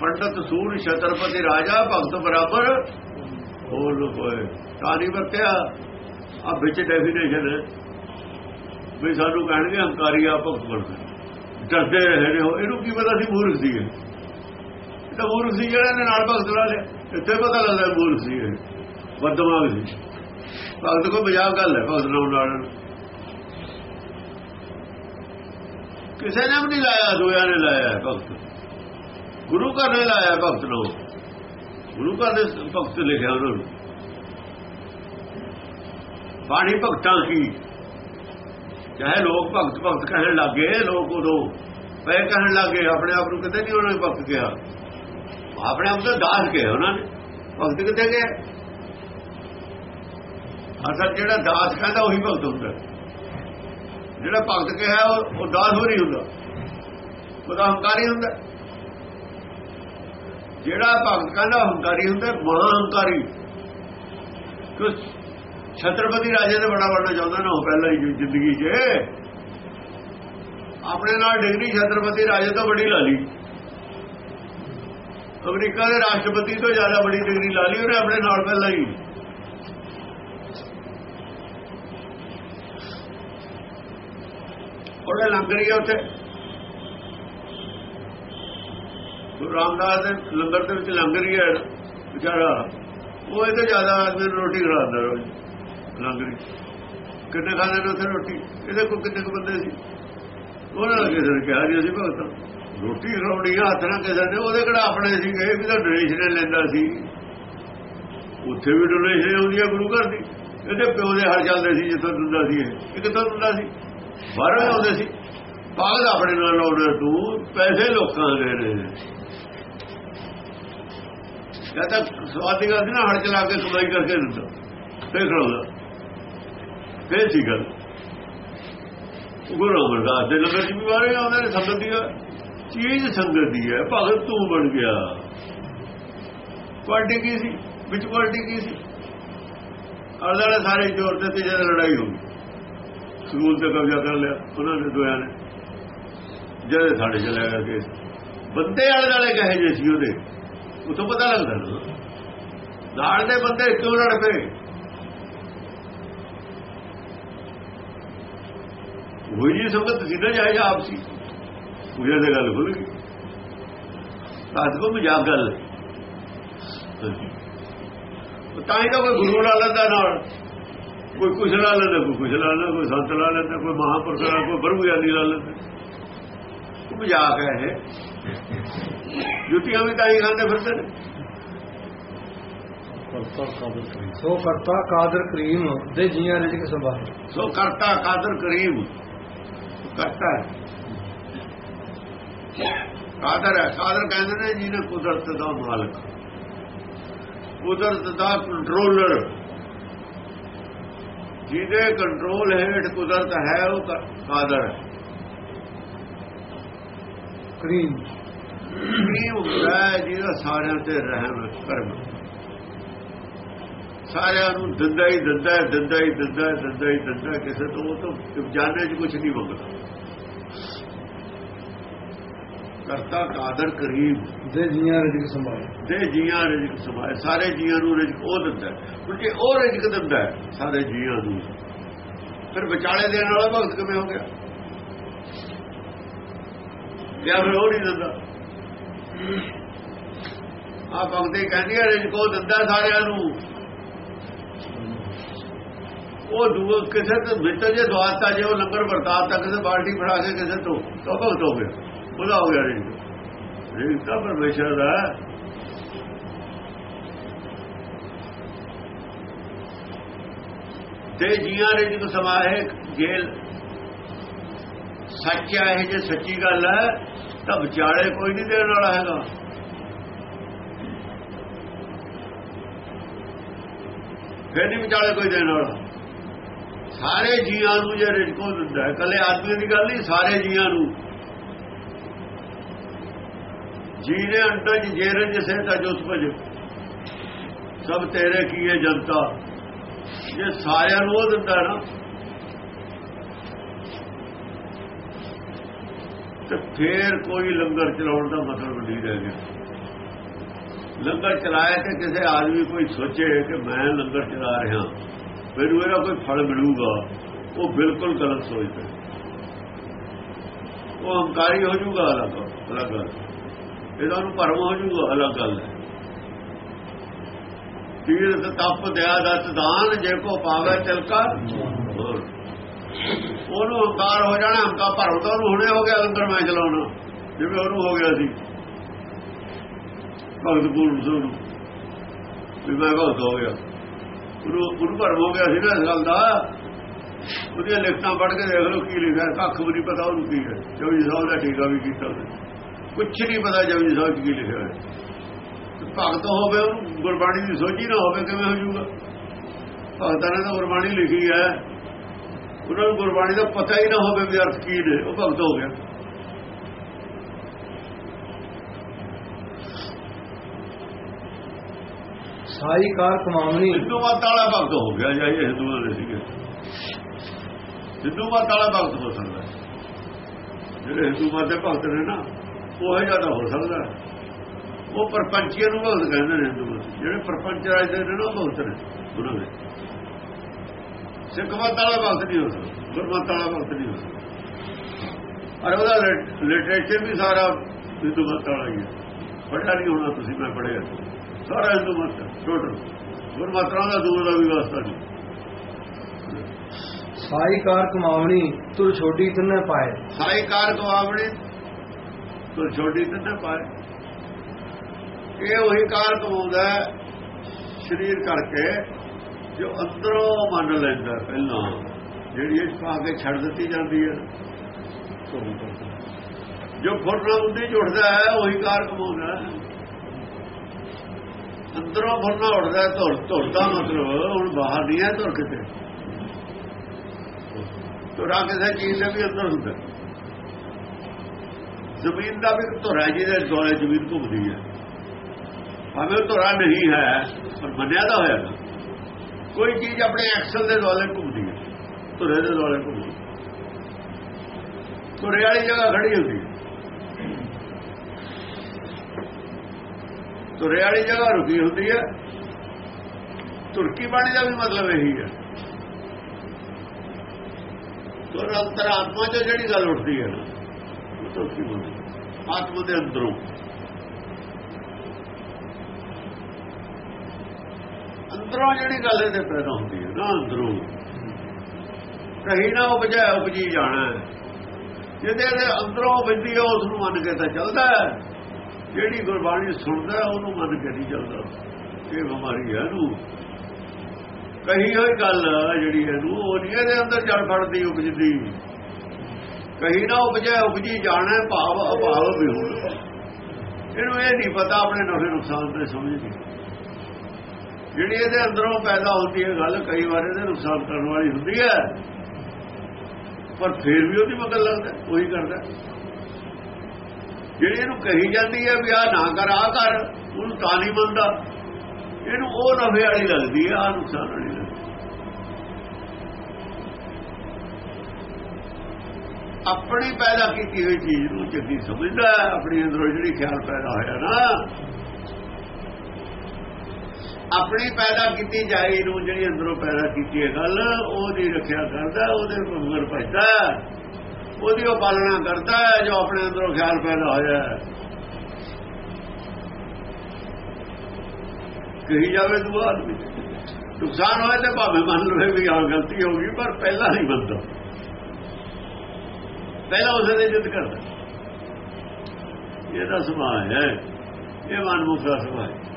S2: ਪੰਡਤ ਸੂਰ ਛਤਰਪਤੀ ਰਾਜਾ, ਭਗਤ ਬਰਾਬਰ। ਹੋਰ ਹੋਏ। ਤਾਂ ਵਰਤਿਆ। ਆ ਵਿੱਚ ਡੈਫੀਨੇਸ਼ਨ ਵੀ ਸਾਨੂੰ ਕਹਿਣਗੇ, ਹੰਕਾਰੀ ਆ ਭਗਤ ਬਣਦੇ। ਡਰਦੇ ਰਹੇ ਨੇ ਇਹਨੂੰ ਕੀ ਪਤਾ ਸੀ ਮੂਰਖ ਸੀ ਇਹ? ਤਾਂ ਮੂਰਖ ਸੀ ਜਿਹੜਾ ਨੇ ਨਾਲ ਭਗਤ ਲਾ ਲਿਆ। ਇੱਥੇ ਪਤਾ ਲੱਗਦਾ ਮੂਰਖ ਸੀ ਇਹ। ਬਦਮਾਗ ਸੀ। ਭਗਤ ਕੋ ਮਜ਼ਾਕ ਗੱਲ ਹੈ, ਭਗਤ ਨਾਲ ਨਾਲ। ਕਿਸੇ ਨੇ ਵੀ ਨਹੀਂ ਲਾਇਆ ਦੋਇਆ ਨੇ ਲਾਇਆ ਭਗਤ। ਗੁਰੂ ਘਰ ਨੇ ਲਾਇਆ ਭਗਤ ਨੂੰ ਗੁਰੂ ਘਰ ਦੇ ਭਗਤ ਲਿਖਿਆ ਉਹਨਾਂ ਨੂੰ। ਬਾਣੀ ਭਗਤਾਂ ਕੀ? ਚਾਹੇ ਲੋਕ ਭਗਤ ਭਗਤ ਕਹਿਣ ਲੱਗੇ ਲੋਕ ਉਦੋਂ ਪਏ ਕਹਿਣ ਲੱਗੇ ਆਪਣੇ ਆਪ ਨੂੰ ਕਿਤੇ ਨਹੀਂ ਉਹਨਾਂ ਨੇ ਭਗਤ ਕਿਹਾ। ਆਪਣੇ ਆਪ ਨੂੰ ਦਾਸ ਕਿਹਾ ਉਹਨਾਂ ਨੇ। ਭਗਤ ਕਿਤੇ ਗਏ? ਅਸਲ ਜਿਹੜਾ ਦਾਸ ਕਹਿੰਦਾ ਉਹੀ ਭਗਤ ਹੁੰਦਾ। ਜਿਹੜਾ ਭਗਤ ਕਿਹਾ, ਉਹ ਦਾਸ ਹੋ ਨਹੀਂ ਹੁੰਦਾ। ਉਹਦਾ ਹੰਕਾਰੀ ਹੁੰਦਾ। ਜਿਹੜਾ ਭਗਤ ਕਹਿੰਦਾ ਹੰਕਾਰੀ ਹੁੰਦਾ ਮਹਾ ਹੰਕਾਰੀ ਛਤਰਪਤੀ ਰਾਜੇ ਦੇ ਬੜਾ ਬਣਨਾ ਚਾਹੁੰਦਾ ਨਾ, ਉਹ ਪਹਿਲਾਂ ਹੀ ਜ਼ਿੰਦਗੀ 'ਚ। ਆਪਣੇ ਨਾਲ ਡਿਗਰੀ ਛਤਰਪਤੀ ਰਾਜੇ ਤੋਂ ਬੜੀ ਲਾ ਲਈ। ਅਮਰੀਕਾ ਦੇ ਰਾਸ਼ਟਰਪਤੀ ਤੋਂ ਜ਼ਿਆਦਾ ਬੜੀ ਡਿਗਰੀ ਲਾ ਲਈ, ਉਹਨੇ ਆਪਣੇ ਨਾਲ ਪਹਿਲਾਂ ਹੀ। ਉਹਨੇ ਲੰਗਰੀ ਉੱਥੇ। ਗੁਰੂ ਰਾਮਦਾਸ ਦੇ ਲੰਗਰ ਦੇ ਵਿੱਚ ਲੰਗਰ ਹੀ ਹੈ ਵਿਚਾਰਾ। ਉਹ ਇਹਦੇ ਜ਼ਿਆਦਾ ਆਦਮੀ ਨੂੰ ਰੋਟੀ ਖਿਲਾਉਂਦਾ ਰੋਜ਼। ਲੰਗਰੀ ਕਿੰਨੇ ਖਾਂਦੇ ਨੇ ਉੱਥੇ ਰੋਟੀ? ਇਹਦੇ ਕੋਲ ਕਿੰਨੇ ਕੁ ਬੰਦੇ ਸੀ? ਉਹਨਾਂ ਨੇ ਕਿਸੇ ਨੇ ਕਿਹਾ ਜੀ, ਅਸੀਂ ਭਗਤ ਰੋਟੀ ਖਵਾਉਣੀ ਹੱਥ ਨਾਲ ਕਿਸੇ ਨੇ, ਉਹਦੇ ਕਿਹੜਾ ਆਪਣੇ ਸੀਗੇ ਵੀ ਤਾਂ ਡੋਨੇਸ਼ਨ ਲੈਂਦਾ ਸੀ। ਉੱਥੇ ਵੀ ਡੋਨੇਸ਼ਨ ਆਉਂਦੀ ਹੈ ਗੁਰੂ ਘਰ ਦੀ। ਇਹਦੇ ਪਿਓ ਦੇ ਹਰ ਚੱਲਦੇ ਸੀ, ਜਿੱਥੋਂ ਦਿੰਦਾ ਸੀ ਇਹ। ਕਿੱਥੋਂ ਦਿੰਦਾ ਸੀ? ਬਾਹਰੋਂ ਆਉਂਦੇ ਸੀ। ਪਾਗਲ ਆਪਣੇ ਨਾਲ ਲਾਉਣਾ ਤੂੰ ਪੈਸੇ ਲੋਕਾਂ ਦੇ ਨੇ ਜਾਂ ਤਾਂ ਸਵਾਦੀ ਗੱਲ ਸੀ ਨਾ ਹੜ ਚਲਾ ਕੇ ਸਪਲਾਈ ਕਰਕੇ ਦਿੰਦਾ। ਫੇਰ ਖੜਾਉਂਦਾ ਫੇਰ ਸੀ ਗੱਲ ਗੁਰੂ ਅਮਰਦਾਸ ਦੇ ਲੰਗਰ ਚ ਵੀ ਵਾਰੇ ਆਉਂਦੇ ਨੇ ਸੰਗਤ ਦੀ ਚੀਜ਼ ਸੰਗਤ ਦੀ ਹੈ ਭਗਤ ਤੂੰ ਬਣ ਗਿਆ। ਕੁਆਲਿਟੀ ਕੀ ਸੀ? ਵਿੱਚ ਕੁਆਲਿਟੀ ਕੀ ਸੀ? ਅਰਦਾਲੇ ਸਾਰੇ ਜੋਰ ਤੇ ਤੇ ਲੜਾਈ ਹੋ ਗਈ। ਸਕੂਲ ਤੇ ਕਬਜ਼ਾ ਕਰ ਲਿਆ, ਉਹਨਾਂ ਨੇ ਦੋਆਂ ਨੇ। ਜਿਹੜੇ ਸਾਡੇ ਚਲੇ ਗਏ ਕੇਸ ਬੰਦੇ ਵਾਲੇ ਨਾਲੇ ਕਹੇ ਜੇ ਸੀ ਉਹਦੇ? ਉਤੋਂ ਪਤਾ ਲੱਗਦਾ ਨਾ ਨਾਲ ਦੇ ਬੰਦੇ ਕਿਉਂ ਲੜ ਪਏ। ਉਹ ਜੀ ਸੰਗਤ ਸਿੱਧਾ ਜਾਏ ਆਪਸੀ ਉਹਦੇ ਦੇ ਗੱਲ ਖੁੱਲ ਗਈ। ਸਾਧ ਕੋ ਮਜ਼ਾਕ ਗੱਲ ਤਾਂ ਹੀ ਤਾਂ ਕੋਈ ਗੁਰੂ ਲਾ ਲੈਂਦਾ ਨਾਲ। ਕੋਈ ਕੁਛ ਲਾ ਲੈਂਦਾ, ਕੋਈ ਕੁਛ ਲਾ ਲੈਂਦਾ, ਕੋਈ ਸੰਤ ਲਾ ਲੈਂਦਾ, ਕੋਈ ਮਹਾਂਪੁਰਖ ਨਾਲ ਕੋਈ ਬਰਮੂ ਗਿਆਨੀ ਲਾ ਲੈਂਦਾ। ਉਹ ਮਜ਼ਾਕ ਹੈ ਇਹ। ਜੁੱਤੀਆਂ ਵੀ ਤਾਂ ਹੀ ਖਾਂਦੇ ਫਿਰਦੇ ਨੇ?
S1: ਸੋ ਕਰਤਾ ਕਾਦਰ ਕਰੀਮ ਦੇ ਜੀਆਂ ਰਿਜਕ ਸੰਭਾਲ
S2: ਸੋ ਕਰਤਾ ਕਾਦਰ ਕਰੀਮ। ਕਰਤਾ ਕਾਦਰ ਹੈ। ਕਾਦਰ ਕਹਿੰਦੇ ਨੇ ਜਿਹਨੇ ਕੁਦਰਤ ਦਾ ਮਾਲਕ। ਕੁਦਰਤ ਦਾ ਕੰਟਰੋਲਰ ਜਿਹਦੇ ਕੰਟਰੋਲ ਹੇਠ ਕੁਦਰਤ ਹੈ ਉਹ ਕਾਦਰ
S1: ਕਰੀਮ।
S2: ਕੀ ਹੁੰਦਾ ਹੈ ਜਿਹਦਾ ਸਾਰਿਆਂ ਤੇ ਰਹਿਮ ਕਰਮ। ਸਾਰਿਆਂ ਨੂੰ ਦਿੰਦਾ ਹੀ ਦਿੰਦਾ ਹੈ ਦਿੰਦਾ ਹੀ ਦਿੰਦਾ ਹੈ ਦਿੰਦਾ ਹੀ ਦਿੰਦਾ ਕਿਸੇ ਤੋਂ ਉਹ ਤੋਂ ਜਾਣੇ 'ਚ ਕੁਝ ਨਹੀਂ ਮੰਗਦਾ। ਕਰਤਾ ਕਾਦਰ ਕਰੀਮ
S1: ਦੇ ਜੀਆਂ ਰਿਜਕ ਸੰਭਾਲ।
S2: ਦੇ ਜੀਆਂ ਰਿਜਕ ਸਮਾਏ ਸਾਰੇ ਜੀਆਂ ਨੂੰ ਰਿਜਕ ਉਹ ਦਿੰਦਾ ਕਿਉਂਕਿ ਉਹ ਰਿਜਕ ਦਿੰਦਾ ਸਾਰੇ ਜੀਆਂ ਨੂੰ। ਫਿਰ ਵਿਚਾਲੇ ਦੇਣ ਵਾਲਾ ਭਗਤ ਕਿਵੇਂ ਹੋ ਗਿਆ? ਜਾਂ ਫਿਰ ਉਹ ਨਹੀਂ ਦਿੰਦਾ? ਆ ਭਗਤੇ ਕਹਿੰਦੀ ਹੈ ਰਿਜਕ ਦਿੰਦਾ ਸਾਰਿਆਂ ਨੂੰ। ਉਹ ਦੂਰ ਕਿਸੇ ਤੇ ਮਿੱਟਰ ਜੇ ਦਵਾਤਾ ਜੇ ਉਹ ਲੰਗਰ ਵਰਤਾਤਾ ਕਿਸੇ ਬਾਲਟੀ ਫੜਾ ਕੇ ਕਿਸੇ ਤੋਂ ਤਾਂ ਭਗਤ ਹੋ ਗਿਆ ਉਹਦਾ ਹੋ ਗਿਆ ਰਿਜਕ ਰਿਜਕ ਪਰਮੇਸ਼ਰ ਦਾ ਤੇ ਜੀਆਂ ਰਿਜਕ ਸਮਾਏ ਜੇਲ ਸੱਚ ਹੈ ਇਹ ਜੇ ਸੱਚੀ ਗੱਲ ਹੈ, ਤਾਂ ਵਿਚਾਲੇ ਕੋਈ ਨਹੀਂ ਦੇਣ ਵਾਲਾ ਹੈਗਾ। ਫਿਰ ਨਹੀਂ ਵਿਚਾਲੇ ਕੋਈ ਦੇਣ ਵਾਲਾ ਸਾਰੇ ਜੀਆਂ ਨੂੰ ਜੇ ਰਿਜਕੋ ਦਿੰਦਾ ਹੈ ਕੱਲੇ ਆਦਮੀ ਦੀ ਗੱਲ ਨਹੀਂ, ਸਾਰੇ ਜੀਆਂ ਨੂੰ। ਜੀਨੇ ਅੰਡਜ ਜੇਰਨ ਜਿਸੇ ਤਾਂ ਜੋਸ ਭਜ। ਸਭ ਤੇਰੇ ਕੀਏ ਜਨਤਾ। ਜੇ ਸਾਰਿਆਂ ਨੂੰ ਉਹ ਦਿੰਦਾ ਨਾ ਤੇ ਫੇਰ ਕੋਈ ਲੰਗਰ ਚਲਾਉਣ ਦਾ ਮਤਲਬ ਨਹੀਂ ਰਹਿ ਗਿਆ। ਲੰਗਰ ਚਲਾਇਆ ਤੇ ਕਿਸੇ ਆਦਮੀ ਕੋਈ ਸੋਚੇ ਕਿ ਮੈਂ ਲੰਗਰ ਚਲਾ ਰਿਹਾ, ਮੈਨੂੰ ਇਹਦਾ ਕੋਈ ਫਲ ਮਿਲੂਗਾ, ਉਹ ਬਿਲਕੁਲ ਗਲਤ ਸੋਚਦਾ ਉਹ ਹੰਕਾਰੀ ਹੋ ਜਾਊਗਾ ਅਲੱਗ ਅਲੱਗ ਗੱਲ। ਇਹਦਾ ਨੂੰ ਭਰਮ ਹੋ ਜਾਊਗਾ, ਅਲੱਗ ਗੱਲ ਹੈ। ਤੀਰਥ ਤਪ ਦਇਆ ਦਤ ਦਾਨ, ਜੇ ਕੋ ਪਾਵੇ ਤਿਲਕਾ ਉਹਨੂੰ ਹੰਕਾਰ ਹੋ ਜਾਣਾ, ਹੰਕਾਰ ਭਰਮ ਤਾਂ ਉਹਨੂੰ ਹੁਣੇ ਹੋ ਗਿਆ ਲੰਗਰ ਮੈਂ ਚਲਾਉਣਾ, ਜਿਵੇਂ ਉਹਨੂੰ ਹੋ ਗਿਆ ਸੀ। ਭਗਤ ਪੂਰਨ ਸਿੰਘ ਨੂੰ, ਵੀ ਮੈਂ ਭਗਤ ਹੋ ਗਿਆ। ਉਹਨੂੰ ਉਹਨੂੰ ਭਰਮ ਹੋ ਗਿਆ ਸੀ ਨਾ ਇਸ ਗੱਲ ਦਾ। ਉਹਦੀਆਂ ਲਿਖਤਾਂ ਪੜ੍ਹ ਕੇ ਦੇਖ ਲਓ ਕੀ ਲਿਖਿਆ, ਕੱਖ ਵੀ ਨਹੀਂ ਪਤਾ ਉਹਨੂੰ ਕੀ ਹੈ। ਜੋਈ ਸਾਹਿਬ ਦਾ ਟੀਕਾ ਵੀ ਕੀਤਾ ਉਹਨੇ ਕੁਝ ਨਹੀਂ ਪਤਾ ਜੋਈ ਸਾਹਿਬ 'ਚ ਕੀ ਲਿਖਿਆ ਹੈ। ਭਗਤ ਹੋਵੇ ਉਹਨੂੰ ਗੁਰਬਾਣੀ ਦੀ ਸੋਝੀ ਨਾ ਹੋਵੇ, ਕਿਵੇਂ ਹੋ ਜਾਊਗਾ? ਭਗਤਾਂ ਨੇ ਤਾਂ ਗੁਰਬਾਣੀ ਲਿਖੀ ਹੈ। ਉਹਨਾਂ ਨੂੰ ਗੁਰਬਾਣੀ ਦਾ ਪਤਾ ਹੀ ਨਾ ਹੋਵੇ ਵੀ ਅਰਥ ਕੀ ਨੇ ਉਹ ਭਗਤ ਹੋ ਗਿਆ।
S1: ਸਾਈ ਕਾਰ ਕਮਾਵਣੀ
S2: ਹਿੰਦੂ ਮਤ ਵਾਲਾ ਭਗਤ ਹੋ ਗਿਆ ਜਾਂ ਇਹ ਹਿੰਦੂਆਂ ਦੇ ਸੀਗੇ। ਹਿੰਦੂ ਮਤ ਵਾਲਾ ਭਗਤ ਹੋ ਸਕਦਾ। ਜਿਹੜੇ ਹਿੰਦੂ ਮਤ ਦੇ ਭਗਤ ਨੇ ਨਾ ਉਹ ਹੀ ਜ਼ਿਆਦਾ ਹੋ ਸਕਦਾ। ਉਹ ਪਰਪੰਚੀਆਂ ਨੂੰ ਭਗਤ ਕਹਿੰਦੇ ਨੇ ਹਿੰਦੂ ਮਤ। ਜਿਹੜੇ ਪਰਪੰਚ ਰਾਜ ਦੇ ਨੇ ਨਾ ਉਹ ਭਗਤ ਨੇ ਉਹਨਾਂ ਦੇ। ਸਿੱਖ ਮਤ ਵਾਲਾ ਭਗਤ ਨਹੀਂ ਹੋ ਸਕਦਾ ਗੁਰਮਤ ਵਾਲਾ ਭਗਤ ਨਹੀਂ ਹੋ ਸਕਦਾ। ਔਰ ਉਹਦਾ ਲਿਟਰੇਚਰ ਵੀ ਸਾਰਾ ਹਿੰਦੂ ਮਤ ਵਾਲਾ ਹੀ ਹੈ। ਪੜ੍ਹਿਆ ਨਹੀਂ ਹੋਣਾ ਤੁਸੀਂ ਮੈਂ ਪੜ੍ਹਿਆ। ਸਾਰਾ ਹਿੰਦੂ ਮਤ ਟੋਟਲ ਗੁਰਮਤਾਂ ਦਾ ਦੂਰ ਦਾ ਵੀ ਵਾਸਤਾ ਨਹੀਂ।
S1: ਸਾਈ ਕਾਰ ਕਮਾਵਣੀ ਤੁਰ ਛੋਟੀ ਤਨ ਪਾਏ।
S2: ਸਾਈ ਕਾਰ ਕਵਾਵਣੀ ਤੋਂ ਛੋਟੀ ਤੇ ਨਾ ਪਾਏ। ਇਹ ਉਹੀ ਕਾਰ ਕਮਾਉਂਦਾ ਸਰੀਰ ਕਰਕੇ ਜੋ ਅੰਦਰੋਂ ਮੰਨ ਲੈਂਦਾ ਪਹਿਲਾਂ, ਜਿਹੜੀ ਇਸ ਪਾ ਕੇ ਛੱਡ ਦਿੱਤੀ ਜਾਂਦੀ ਹੈ। ਜੋ ਫੁਰਨਾ ਉੱਤੇ ਜੁੜਦਾ ਹੈ, ਉਹੀ ਕਾਰ ਕਮਾਉਂਦਾ ਅੰਦਰੋਂ ਫੁਰਨਾ ਉੱਠਦਾ ਧੁਰ ਧੁਰ ਦਾ ਮਤਲਬ, ਹੁਣ ਬਾਹਰ ਨਹੀਂ ਹੈ ਧੁਰ ਕਿਤੇ। ਧੁਰਾ ਕਿਸੇ ਚੀਜ਼ ਦੇ ਵੀ ਅੰਦਰ ਹੁੰਦਾ। ਜ਼ਮੀਨ ਦਾ ਵੀ ਧੁਰਾ ਜਿਹਦੇ ਦੁਆਲੇ ਜ਼ਮੀਨ ਘੁੰਮਦੀ ਹੈ। ਭਾਵੇਂ ਉਹ ਧੁਰਾ ਨਹੀਂ ਹੈ, ਪਰ ਮੰਨਿਆ ਤਾਂ ਹੋਇਆ ਕੋਈ ਚੀਜ਼ ਆਪਣੇ ਐਕਸਲ ਦੇ ਦੁਆਲੇ ਘੁੰਮਦੀ ਹੈ, ਧੁਰੇ ਦੇ ਦੁਆਲੇ ਘੁੰਮਦੀ ਧੁਰੇ ਵਾਲੀ ਜਗ੍ਹਾ ਖੜੀ ਹੁੰਦੀ ਹੈ। ਧੁਰੇ ਵਾਲੀ ਜਗ੍ਹਾ ਰੁਕੀ ਹੁੰਦੀ ਹੈ। ਤੁਰਕੀ ਬਾਣੀ ਦਾ ਵੀ ਮਤਲਬ ਇਹੀ ਹੈ। ਤੁਰ ਅੰਤਰ ਆਤਮਾ ਚ ਜਿਹੜੀ ਗੱਲ ਉੱਠਦੀ ਹੈ ਨਾ, ਉਹ ਤੁਰਕੀ ਬਾਣੀ ਆਤਮਾ ਦੇ ਅੰਦਰੋਂ। ਅੰਦਰੋਂ ਜਿਹੜੀ ਗੱਲ ਇਹਦੇ ਪੈਦਾ ਹੁੰਦੀ ਹੈ ਨਾ, ਅੰਦਰੋਂ। ਕਹੀ ਨਾ ਉਪਜੈ ਉਪਜੀ ਜਾਣਾ ਜਿਹਦੇ ਦੇ ਅੰਦਰੋਂ ਵਿੰਦੀ ਹੈ ਉਸ ਨੂੰ ਮੰਨ ਕੇ ਤਾਂ ਚੱਲਦਾ ਜਿਹੜੀ ਗੁਰਬਾਣੀ ਸੁਣਦਾ ਉਹਨੂੰ ਮੰਨ ਕੇ ਨਹੀਂ ਚੱਲਦਾ। ਇਹ ਬਿਮਾਰੀ ਹੈ ਇਹਨੂੰ। ਕਹੀ ਹੋਈ ਗੱਲ ਜਿਹੜੀ ਇਹਨੂੰ, ਉਹ ਨਹੀਂ ਇਹਦੇ ਅੰਦਰ ਜੜ ਫੜਦੀ, ਉਪਜਦੀ। ਕਹੀ ਨਾ ਉਪਜੈ ਉਪਜੀ ਜਾਣਾ ਭਾਵ ਅਭਾਵ ਵੀ ਹੋਣਾ। ਇਹਨੂੰ ਇਹ ਨਹੀਂ ਪਤਾ, ਆਪਣੇ ਨਫੇ ਨੁਕਸਾਨ ਤੇ ਸਮਝਦੀ। ਜਿਹੜੀ ਇਹਦੇ ਅੰਦਰੋਂ ਪੈਦਾ ਹੁੰਦੀ ਹੈ, ਗੱਲ ਕਈ ਵਾਰ ਇਹਦੇ ਨੁਕਸਾਨ ਕਰਨ ਵਾਲੀ ਹੁੰਦੀ ਹੈ। ਪਰ ਫਿਰ ਵੀ ਉਹਦੀ ਮਗਰ ਲੱਗਦਾ, ਉਹੀ ਕਰਦਾ। ਜਿਹੜੀ ਇਹਨੂੰ ਕਹੀ ਜਾਂਦੀ ਹੈ ਵੀ ਆ ਨਾ ਕਰ ਆ ਕਰ, ਉਹਨੂੰ ਤਾਂ ਨਹੀਂ ਮੰਨਦਾ। ਇਹਨੂੰ ਉਹ ਨਫੇ ਵਾਲੀ ਲੱਗਦੀ ਹੈ ਆ ਨੁਕਸਾਨ ਵਾਲੀ ਲੱਗਦੀ ਆਪਣੀ ਪੈਦਾ ਕੀਤੀ ਹੋਈ ਚੀਜ਼ ਨੂੰ ਚੰਗੀ ਸਮਝਦਾ ਆਪਣੀ ਅੰਦਰੋਂ ਜਿਹੜੀ ਖਿਆਲ ਪੈਦਾ ਹੋਇਆ ਨਾ ਆਪਣੀ ਪੈਦਾ ਕੀਤੀ ਜਾਈ ਨੂੰ ਜਿਹੜੀ ਅੰਦਰੋਂ ਪੈਦਾ ਕੀਤੀ ਹੈ ਗੱਲ ਉਹਦੀ ਰੱਖਿਆ ਕਰਦਾ, ਉਹਦੇ ਮਗਰ ਭਜਦਾ ਉਹਦੀ ਉਹ ਪਾਲਣਾ ਕਰਦਾ ਜੋ ਆਪਣੇ ਅੰਦਰੋਂ ਖਿਆਲ ਪੈਦਾ ਹੋਇਆ ਕਹੀ ਜਾਵੇ ਤੂੰ ਆਦਮੀ। ਨੁਕਸਾਨ ਹੋਏ ਤੇ ਭਾਵੇਂ ਮੰਨ ਲਵੇ ਵੀ ਆ ਗਲਤੀ ਹੋ ਗਈ, ਪਰ ਪਹਿਲਾਂ ਨਹੀਂ ਮੰਨਦਾ। ਪਹਿਲਾਂ ਉਸੇ ਦੇ ਜਿੱਦ ਕਰਦਾ। ਇਹਦਾ ਸੁਭਾਅ ਹੈ। ਇਹ ਮਨਮੁਖ ਦਾ ਸੁਭਾਅ ਹੈ।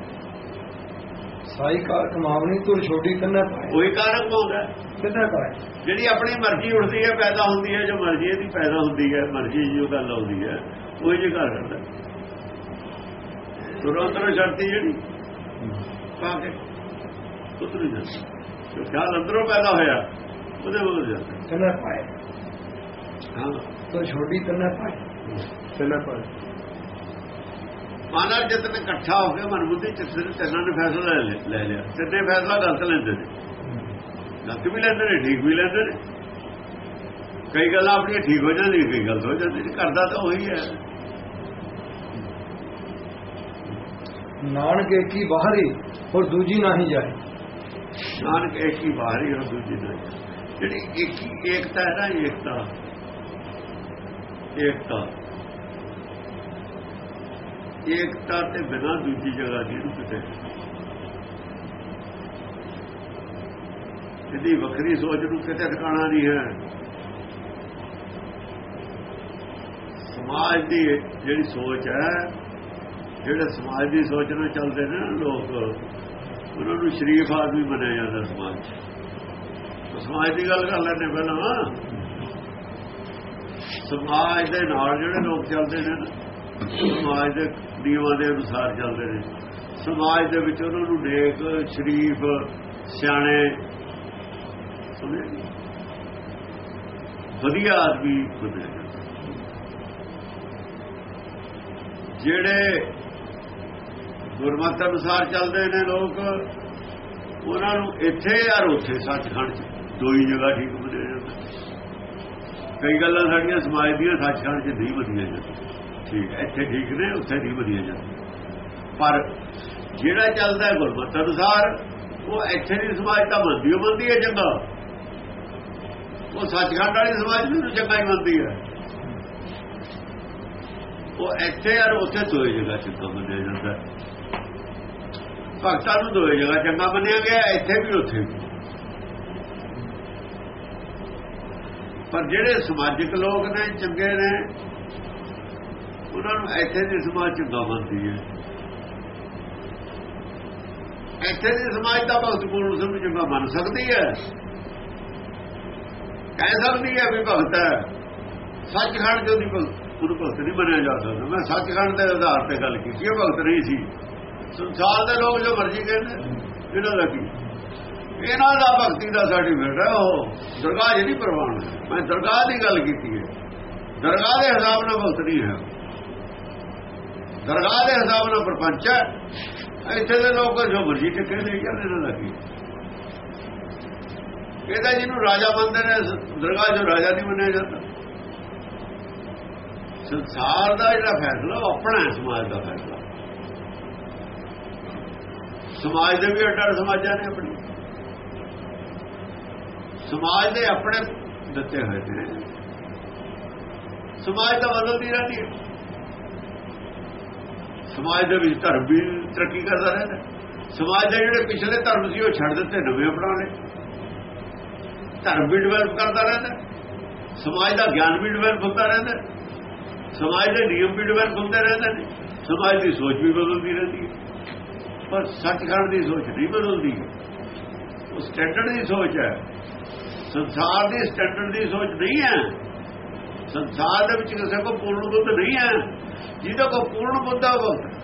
S1: ਸਾਈ ਕਾਰ ਕਮਾਵਣੀ ਤੁਰ ਛੋਟੀ ਤਨ ਪਾਏ?
S2: ਉਹੀ ਕਾਰਕ ਹੁੰਦਾ
S1: ਕਿੰਨਾ ਪਾਏ?
S2: ਜਿਹੜੀ ਆਪਣੀ ਮਰਜ਼ੀ ਉੱਠਦੀ ਹੈ ਪੈਦਾ ਹੁੰਦੀ ਹੈ ਜੋ ਮਰਜ਼ੀ ਇਹਦੀ ਪੈਦਾ ਹੁੰਦੀ ਹੈ ਮਰਜ਼ੀ ਜੋ ਗੱਲ ਆਉਂਦੀ ਹੈ ਉਹ ਜੇ ਘਰ ਕਰਦਾ ਤੁਰੰਤਰ ਛੱਡਤੀ ਜਿਹੜੀ ਪਾ ਕੇ। ਉਤਰ ਜਾਂਦੀ ਜੋ ਖਿਆਲ ਅੰਦਰੋਂ ਪੈਦਾ ਹੋਇਆ ਉਹਦੇ ਮਗਰ ਜਾਂਦਾ
S1: ਕਿੰਨਾ ਪਾਏ?
S2: ਹਾਂ।
S1: ਤੁਰ ਛੋਟੀ ਤਨ ਪਾਏ? ਕਿੰਨਾ ਪਾਏ?
S2: ਮਾਨਰ ਜਿਤਨ ਇਕੱਠਾ ਹੋ ਕੇ ਮਨ ਬੁੱਧੀ ਚਿੱਤ ਦੇ ਤਿੰਨਾਂ ਨੇ ਫੈਸਲਾ ਲੈ ਲਿਆ- ਤਿੰਨੇ ਫੈਸਲਾ ਗਲਤ ਲੈਂਦੇ ਨੇ। ਗਲਤ ਵੀ ਲੈਂਦੇ ਨੇ ਠੀਕ ਵੀ ਲੈਂਦੇ ਨੇ। ਕਈ ਗੱਲਾਂ ਆਪਣੀਆਂ ਠੀਕ ਹੋ ਜਾਂਦੀਆਂ ਕਈ ਗਲਤ ਹੋ ਜਾਂਦੀਆਂ ਨੇ। ਕਰਦਾ ਤਾਂ ਉਹੀ ਹੈ।
S1: ਨਾਨਕ ਏਕੀ ਬਾਹਰੀ ਹੋਰ ਦੂਜੀ ਨਹੀਂ ਜਾਏ।
S2: ਨਾਨਕ ਹੀ ਬਾਹਰੀ ਹੋ ਦੂਜੀ ਨਹੀਂ ਜਿਹੜੀ ਇੱਕ ਹੀ ਏਕਤਾ ਹੈ ਨਾ ਏਕਤਾ। ਏਕਤਾ। ਏਕਤਾ ਤੇ ਬਿਨਾਂ ਦੂਜੀ ਜਗ੍ਹਾ ਦੀ ਨੂੰ ਕਿਤੇ ਇਹਦੀ ਵੱਖਰੀ ਸੋਚ ਨੂੰ ਕਿਤੇ ਟਿਕਾਣਾ ਨਹੀਂ ਹੈ। ਸਮਾਜ ਦੀ ਜਿਹੜੀ ਸੋਚ ਹੈ, ਜਿਹੜੇ ਸਮਾਜ ਦੀ ਸੋਚ ਨਾਲ ਚੱਲਦੇ ਨੇ ਲੋਕ, ਉਹਨਾਂ ਨੂੰ ਸ਼ਰੀਫ ਆਦਮੀ ਮੰਨਿਆ ਜਾਂਦਾ ਸਮਾਜ 'ਚ। ਸਮਾਜ ਦੀ ਗੱਲ ਕਰ ਲੈਂਦੇ ਪਹਿਲਾਂ ਸਮਾਜ ਦੇ ਨਾਲ ਜਿਹੜੇ ਲੋਕ ਚੱਲਦੇ ਨੇ, ਸਮਾਜ ਦੇ ਨਿਯਮਾਂ ਦੇ ਅਨੁਸਾਰ ਚੱਲਦੇ ਨੇ। ਸਮਾਜ ਦੇ ਵਿੱਚ ਉਹਨਾਂ ਨੂੰ ਨੇਕ, ਸ਼ਰੀਫ, ਸਿਆਣੇ ਸੁਣੇ ਵਧੀਆ ਆਦਮੀ ਮੰਨਿਆ ਜਾਂਦਾ ਜਿਹੜੇ ਗੁਰਮਤ ਅਨੁਸਾਰ ਚੱਲਦੇ ਨੇ ਲੋਕ, ਉਹਨਾਂ ਨੂੰ ਇੱਥੇ ਯਾਰ ਉੱਥੇ ਸੱਚਖੰਡ 'ਚ ਦੋ ਹੀ ਜਗ੍ਹਾ ਠੀਕ ਮੰਨਿਆ ਜਾਂਦਾ। ਕਈ ਗੱਲਾਂ ਸਾਡੀਆਂ ਸਮਾਜ ਦੀਆਂ ਸੱਚਖੰਡ 'ਚ ਨਹੀਂ ਵਧੀਆਂ ਜਾਂਦੀਆਂ। ਠੀਕ ਇੱਥੇ ਠੀਕ ਨੇ, ਉੱਥੇ ਨਹੀਂ ਮੰਨੀਆਂ ਜਾਂਦੀਆਂ ਪਰ ਜਿਹੜਾ ਚੱਲਦਾ ਹੈ ਅਨੁਸਾਰ, ਉਹ ਇੱਥੇ ਦੀ ਸਮਾਜ ਤਾਂ ਮੰਨਦੀ ਉਹ ਮੰਨਦੀ ਹੈ ਚੰਗਾ। ਉਹ ਸੱਚਖੰਡ ਵਾਲੀ ਸਮਾਜ ਵੀ ਉਹਨੂੰ ਚੰਗਾ ਹੀ ਮੰਨਦੀ ਹੈ। ਉਹ ਇੱਥੇ ਯਾਰ ਉੱਥੇ ਦੋਏ ਜਗ੍ਹਾ ਚੰਗਾ ਮੰਨਿਆ ਜਾਂਦਾ। ਭਗਤਾਂ ਨੂੰ ਦੋਏ ਜਗ੍ਹਾ ਚੰਗਾ ਮੰਨਿਆ ਗਿਆ, ਇੱਥੇ ਵੀ ਉੱਥੇ ਵੀ। ਪਰ ਜਿਹੜੇ ਸਮਾਜਿਕ ਲੋਕ ਨੇ, ਚੰਗੇ ਨੇ ਉਹਨਾਂ ਨੂੰ ਇੱਥੇ ਦੀ ਸਮਾਜ ਚੰਗਾ ਮੰਨਦੀ ਹੈ। ਇੱਥੇ ਦੀ ਸਮਾਜ ਦਾ ਭਗਤ ਪੂਰਨ ਸਿੰਘ ਨੂੰ ਚੰਗਾ ਮੰਨ ਸਕਦੀ ਹੈ। ਕਹਿ ਸਕਦੀ ਹੈ ਵੀ ਭਗਤ ਹੈ। ਸੱਚਖੰਡ ਜੋ ਉਹਦੀ ਭਗਤ, ਉਹਨੂੰ ਭਗਤ ਨਹੀਂ ਮੰਨਿਆ ਜਾ ਸਕਦਾ। ਮੈਂ ਸੱਚਖੰਡ ਦੇ ਆਧਾਰ ਤੇ ਗੱਲ ਕੀਤੀ ਹੈ, ਭਗਤ ਨਹੀਂ ਸੀ। ਸੰਸਾਰ ਦੇ ਲੋਕ ਜੋ ਮਰਜ਼ੀ ਕਹਿੰਦੇ, ਇਹਨਾਂ ਦਾ ਕੀ? ਇਹਨਾਂ ਦਾ ਭਗਤੀ ਦਾ ਸਰਟੀਫਿਕੇਟ ਹੈ ਉਹ। ਦਰਗਾਹ ਜਿਹੜੀ ਪ੍ਰਵਾਨ ਮੈਂ ਦਰਗਾਹ ਦੀ ਗੱਲ ਕੀਤੀ ਹੈ। ਦਰਗਾਹ ਦੇ ਹਿਸਾਬ ਨਾਲ ਭਗਤ ਨਹੀਂ ਹੈ। ਦਰਗਾਹ ਦੇ ਹਿਸਾਬ ਨਾਲ ਪ੍ਰਪੰਚ ਹੈ। ਇੱਥੇ ਦੇ ਲੋਕ ਜੋ ਮਰਜ਼ੀ ਟਿੱਕੇ ਦੇ ਜਾਂਦੇ ਇਹਨਾਂ ਦਾ ਕੀ ਇਹਦਾ ਜਿਹਨੂੰ ਰਾਜਾ ਮੰਨਦੇ ਨੇ, ਦਰਗਾਹ ਜੋ ਰਾਜਾ ਨਹੀਂ ਮੰਨਿਆ ਜਾਂਦਾ। ਸੰਸਾਰ ਦਾ ਜਿਹੜਾ ਫੈਸਲਾ, ਉਹ ਆਪਣਾ ਹੈ ਸਮਾਜ ਦਾ ਫੈਸਲਾ। ਸਮਾਜ ਦੇ ਵੀ ਅੱਡ ਸਮਾਜਾਂ ਨੇ ਆਪਣੇ। ਸਮਾਜ ਦੇ ਆਪਣੇ ਦਿੱਤੇ ਹੋਏ ਨੇ। ਸਮਾਜ ਤਾਂ ਬਦਲਦੀ ਰਹਿੰਦੀ ਹੈ। ਸਮਾਜ ਦੇ ਵਿੱਚ ਧਰਮ ਵੀ ਤਰੱਕੀ ਕਰਦਾ ਰਹਿੰਦਾ। ਸਮਾਜ ਦੇ ਜਿਹੜੇ ਪਿਛਲੇ ਧਰਮ ਸੀ, ਉਹ ਛੱਡ ਦਿੱਤੇ, ਨਵੇਂ ਅਪਣਾ ਧਰਮ ਵੀ ਡਿਵੈਲਪ ਕਰਦਾ ਰਹਿੰਦਾ। ਸਮਾਜ ਦਾ ਗਿਆਨ ਵੀ ਡਿਵੈਲਪ ਹੁੰਦਾ ਰਹਿੰਦਾ। ਸਮਾਜ ਦੇ ਨਿਯਮ ਵੀ ਡਿਵੈਲਪ ਹੁੰਦੇ ਰਹਿੰਦੇ ਨੇ। ਸਮਾਜ ਦੀ ਸੋਚ ਵੀ ਬਦਲਦੀ ਰਹਿੰਦੀ ਹੈ। ਪਰ ਸੱਚਖੰਡ ਦੀ ਸੋਚ ਨਹੀਂ ਬਦਲਦੀ। ਉਹ ਸਟੈਂਡਰਡ ਦੀ ਸੋਚ ਹੈ। ਸੰਸਾਰ ਦੀ ਸਟੈਂਡਰਡ ਦੀ ਸੋਚ ਨਹੀਂ ਹੈ। ਸੰਸਾਰ ਦੇ ਵਿੱਚ ਕਿਸੇ ਕੋ ਪੂਰਨ ਬੁੱਧ ਨਹੀਂ ਹੈ। ਜਿਹਦਾ ਕੋ ਪੂਰਨ ਬੁੱਧ ਭਗਤ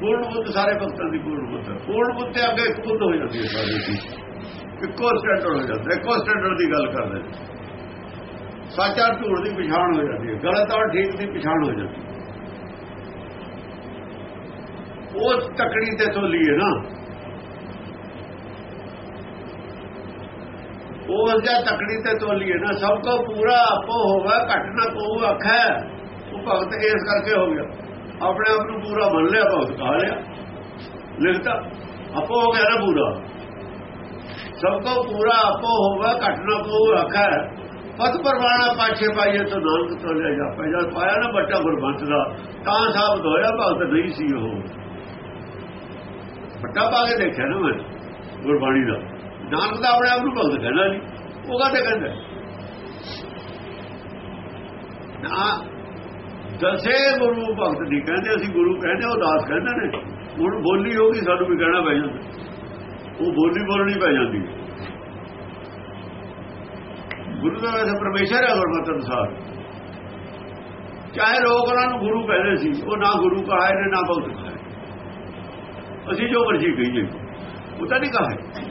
S2: ਪੂਰਨ ਬੁੱਧ ਸਾਰੇ ਭਗਤਾਂ ਦੀ ਪੂਰਨ ਬੁੱਧ ਹੈ ਪੂਰਨ ਬੁੱਧ ਤੇ ਅੱਗੇ ਇੱਕ ਬੁੱਧ ਹੋ ਜਾਂਦੀ ਹੈ ਸਾਰੇ ਦੀ ਇੱਕੋ ਸਟੈਂਡਰਡ ਹੋ ਜਾਂਦਾ ਇੱਕੋ ਸਟੈਂਡਰਡ ਦੀ ਗੱਲ ਕਰਦੇ ਨੇ ਸੱਚ ਝੂਠ ਦੀ ਪਛਾਣ ਹੋ ਜਾਂਦੀ ਹੈ ਗਲਤ ਔਰ ਠੀਕ ਦੀ ਪਛਾਣ ਹੋ ਜਾਂਦੀ ਹੈ ਉਸ ਤਕੜੀ ਤੇ ਤੋਲੀ ਹੈ ਨਾ ਉਹ ਜਾਂ ਤਕੜੀ ਤੇ ਤੋਲੀਏ ਨਾ, ਸਭ ਤੋਂ ਪੂਰਾ ਆਪੋ ਹੋਵੇ, ਘਟ ਨਾ ਕੋ ਅੱਖੈ ਉਹ ਭਗਤ ਇਸ ਕਰਕੇ ਹੋ ਗਿਆ। ਆਪਣੇ ਆਪ ਨੂੰ ਪੂਰਾ ਮੰਨ ਲਿਆ, ਭਗਤ ਕਹਾ ਲਿਆ। ਲਿਖਤਾ ਆਪੋ ਹੋ ਗਿਆ ਨਾ ਪੂਰਾ। ਸਭ ਤੋਂ ਪੂਰਾ ਆਪੋ ਹੋਵੇ, ਘਟ ਨਾ ਕੋ ਆਖੈ ਪਤ ਪਰਵਾਣਾ ਪਾਛੇ ਪਾਈਏ ਤਾਂ ਨਾਨਕ ਤੋਂ ਲੈ ਜਾ ਪੈ ਪਾਇਆ ਨਾ ਬੱਟਾ ਗੁਰਬੰਤ ਦਾ, ਤਾਂ ਸਾਬਤ ਹੋਇਆ, ਭਗਤ ਨਹੀਂ ਸੀ ਉਹ। ਬੱਟਾ ਪਾ ਕੇ ਦੇਖਿਆ ਨਾ ਮੈਂ, ਗੁਰਬਾਣੀ ਦਾ। ਨਾਨਕ ਦਾ ਆਪਣੇ ਆਪ ਨੂੰ ਭਗਤ ਕਹਿੰਦਾ ਨਹੀਂ ਉਹ ਕਾਹਦੇ ਕਹਿੰਦਾ? ਨਾ, ਦਸੇ ਗੁਰੂ ਭਗਤ ਨਹੀਂ ਕਹਿੰਦੇ, ਅਸੀਂ ਗੁਰੂ ਕਹਿੰਦੇ, ਉਹ ਦਾਸ ਕਹਿੰਦੇ ਨੇ। ਹੁਣ ਬੋਲੀ ਹੋ ਗਈ, ਸਾਨੂੰ ਵੀ ਕਹਿਣਾ ਪੈ ਜਾਂਦਾ। ਉਹ ਬੋਲੀ ਬੋਲਣੀ ਪੈ ਜਾਂਦੀ। ਗੁਰੂ ਦਾ ਵੈਸੇ ਪਰਮੇਸ਼ਰ ਹੈ ਗੁਰਮਤਿ ਅਨੁਸਾਰ। ਚਾਹੇ ਲੋਕ ਉਹਨਾਂ ਨੂੰ ਗੁਰੂ ਕਹਿੰਦੇ ਸੀ, ਉਹ ਨਾ ਗੁਰੂ ਕਹਾਏ ਨੇ ਨਾ ਭਗਤ ਕਹਾਏ। ਅਸੀਂ ਜੋ ਮਰਜ਼ੀ ਕਹੀਏ। ਉਹ ਤਾਂ ਨਹੀਂ ਕਹਾਏ।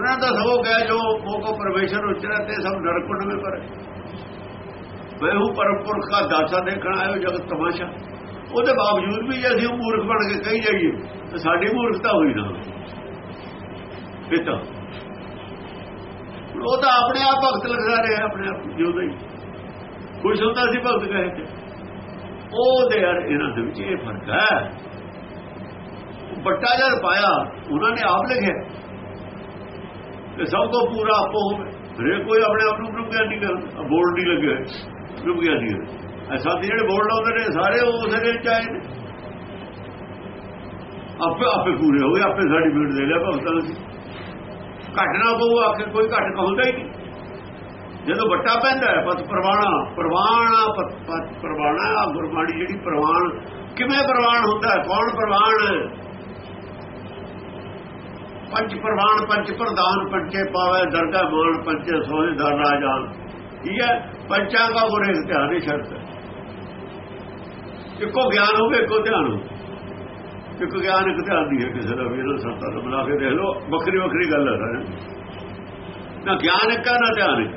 S2: ਉਹਨਾਂ ਦਾ ਸਭੋ ਕਹਿ ਜੋ ਮੋਕੋ ਪਰਮੇਸ਼ਰ ਉਚਰਤੇ ਸਭ ਨਰਕ ਵਿੱਚ ਪਰ ਮੈਂ ਹੂੰ ਪਰਮ ਪੁਰਖ ਦਾ ਦਾਤਾ ਦੇਖਣ ਆਇਓ ਜਗਤ ਤਮਾਸ਼ਾ। ਉਹਦੇ ਬਾਵਜੂਦ ਵੀ ਜੇ ਅਸੀਂ ਮੂਰਖ ਬਣ ਕੇ ਕਹੀ ਜਾਈਏ, ਤਾਂ ਸਾਡੀ ਮੂਰਖਤਾ ਹੋਈ ਨਾ ਇਹ ਤਾਂ ਉਹ ਤਾਂ ਆਪਣੇ ਆਪ ਭਗਤ ਲੱਗਦਾ ਰਿਹਾ, ਆਪਣੇ ਆਪ ਜਿਉਂਦਾ ਹੀ। ਖੁਸ਼ ਹੁੰਦਾ ਸੀ ਭਗਤ ਕਹੇ ਤੇ ਉਹ ਦੇ ਯਾਰ ਇਹਨਾਂ ਦੇ ਵਿੱਚ ਇਹ ਫ਼ਰਕ ਹੈ। ਬੱਟਾ ਜਦ ਪਾਇਆ, ਉਹਨਾਂ ਨੇ ਆਪ ਲਿਖਿਆ। ਕਿ ਸਭ ਤੋਂ ਪੂਰਾ ਆਪੋ ਹੋਵੇ। ਹਰੇ ਕੋਈ ਆਪਣੇ ਆਪ ਨੂੰ ਬ੍ਰਹਮ ਗਿਆਨੀ ਕਰ ਬੋਰਡ ਨਹੀਂ ਲੱਗਿਆ। ਬ੍ਰਹਮ ਗਿਆਨੀ ਐਸਾ ਜਿਹੜੇ ਬੋਰਡ ਲਾਉਂਦੇ ਨੇ ਸਾਰੇ ਉਸ ਦੇ ਵਿੱਚ ਨੇ। ਆਪੇ ਆਪੇ ਪੂਰੇ ਹੋ ਗਏ ਆਪੇ ਸਾਡੀ ਭੀੜ ਦੇ ਲਿਆ ਭਗਤਾਂ ਨੂੰ। ਘਟ ਨਾ ਪਊ ਆਖਿਰ ਕੋਈ ਘਟ ਕਹੁੰਦਾ ਹੀ ਨਹੀਂ। ਜਦੋਂ ਵੱਟਾ ਪੈਂਦਾ ਹੈ, ਪਤ ਪ੍ਰਵਾਣਾ ਪ੍ਰਵਾਣਾ, ਪਤ ਪ੍ਰਵਾਣਾ, ਗੁਰਬਾਣੀ ਜਿਹੜੀ ਪ੍ਰਵਾਨ ਕਿਵੇਂ ਪ੍ਰਵਾਨ ਹੁੰਦਾ ਕੌਣ ਪ੍ਰਵਾਨ ਪੰਜ ਪ੍ਰਵਾਨ, ਪੰਜ ਪ੍ਰਧਾਨ ਪੰਚੇ ਪਾਵੇ ਦਰਗਾ ਮਾਨ ਪੰਚੇ ਸੋਹੇ ਦਰ ਰਾਜਾਨ ਠੀਕ ਹੈ? ਪੰਚਾਂ ਦਾ ਗੁਰੇ ਧਿਆਨ ਹੀ ਸ਼ਰਤ ਇੱਕੋ ਗਿਆਨ ਹੋਵੇ, ਇੱਕੋ ਧਿਆਨ ਹੋਵੇ। ਇੱਕ ਗਿਆਨ, ਇੱਕ ਧਿਆਨ ਦੀ ਹੈ ਕਿਸੇ ਦਾ, ਵੀ ਇਹਨਾਂ ਸੰਤਾਂ ਨੂੰ ਬਣਾ ਕੇ ਦੇਖ ਲਓ। ਵੱਖਰੀ ਵੱਖਰੀ ਗੱਲ ਹੈ ਨਾ ਗਿਆਨ ਇੱਕ ਨਾ ਧਿਆਨ ਇੱਕ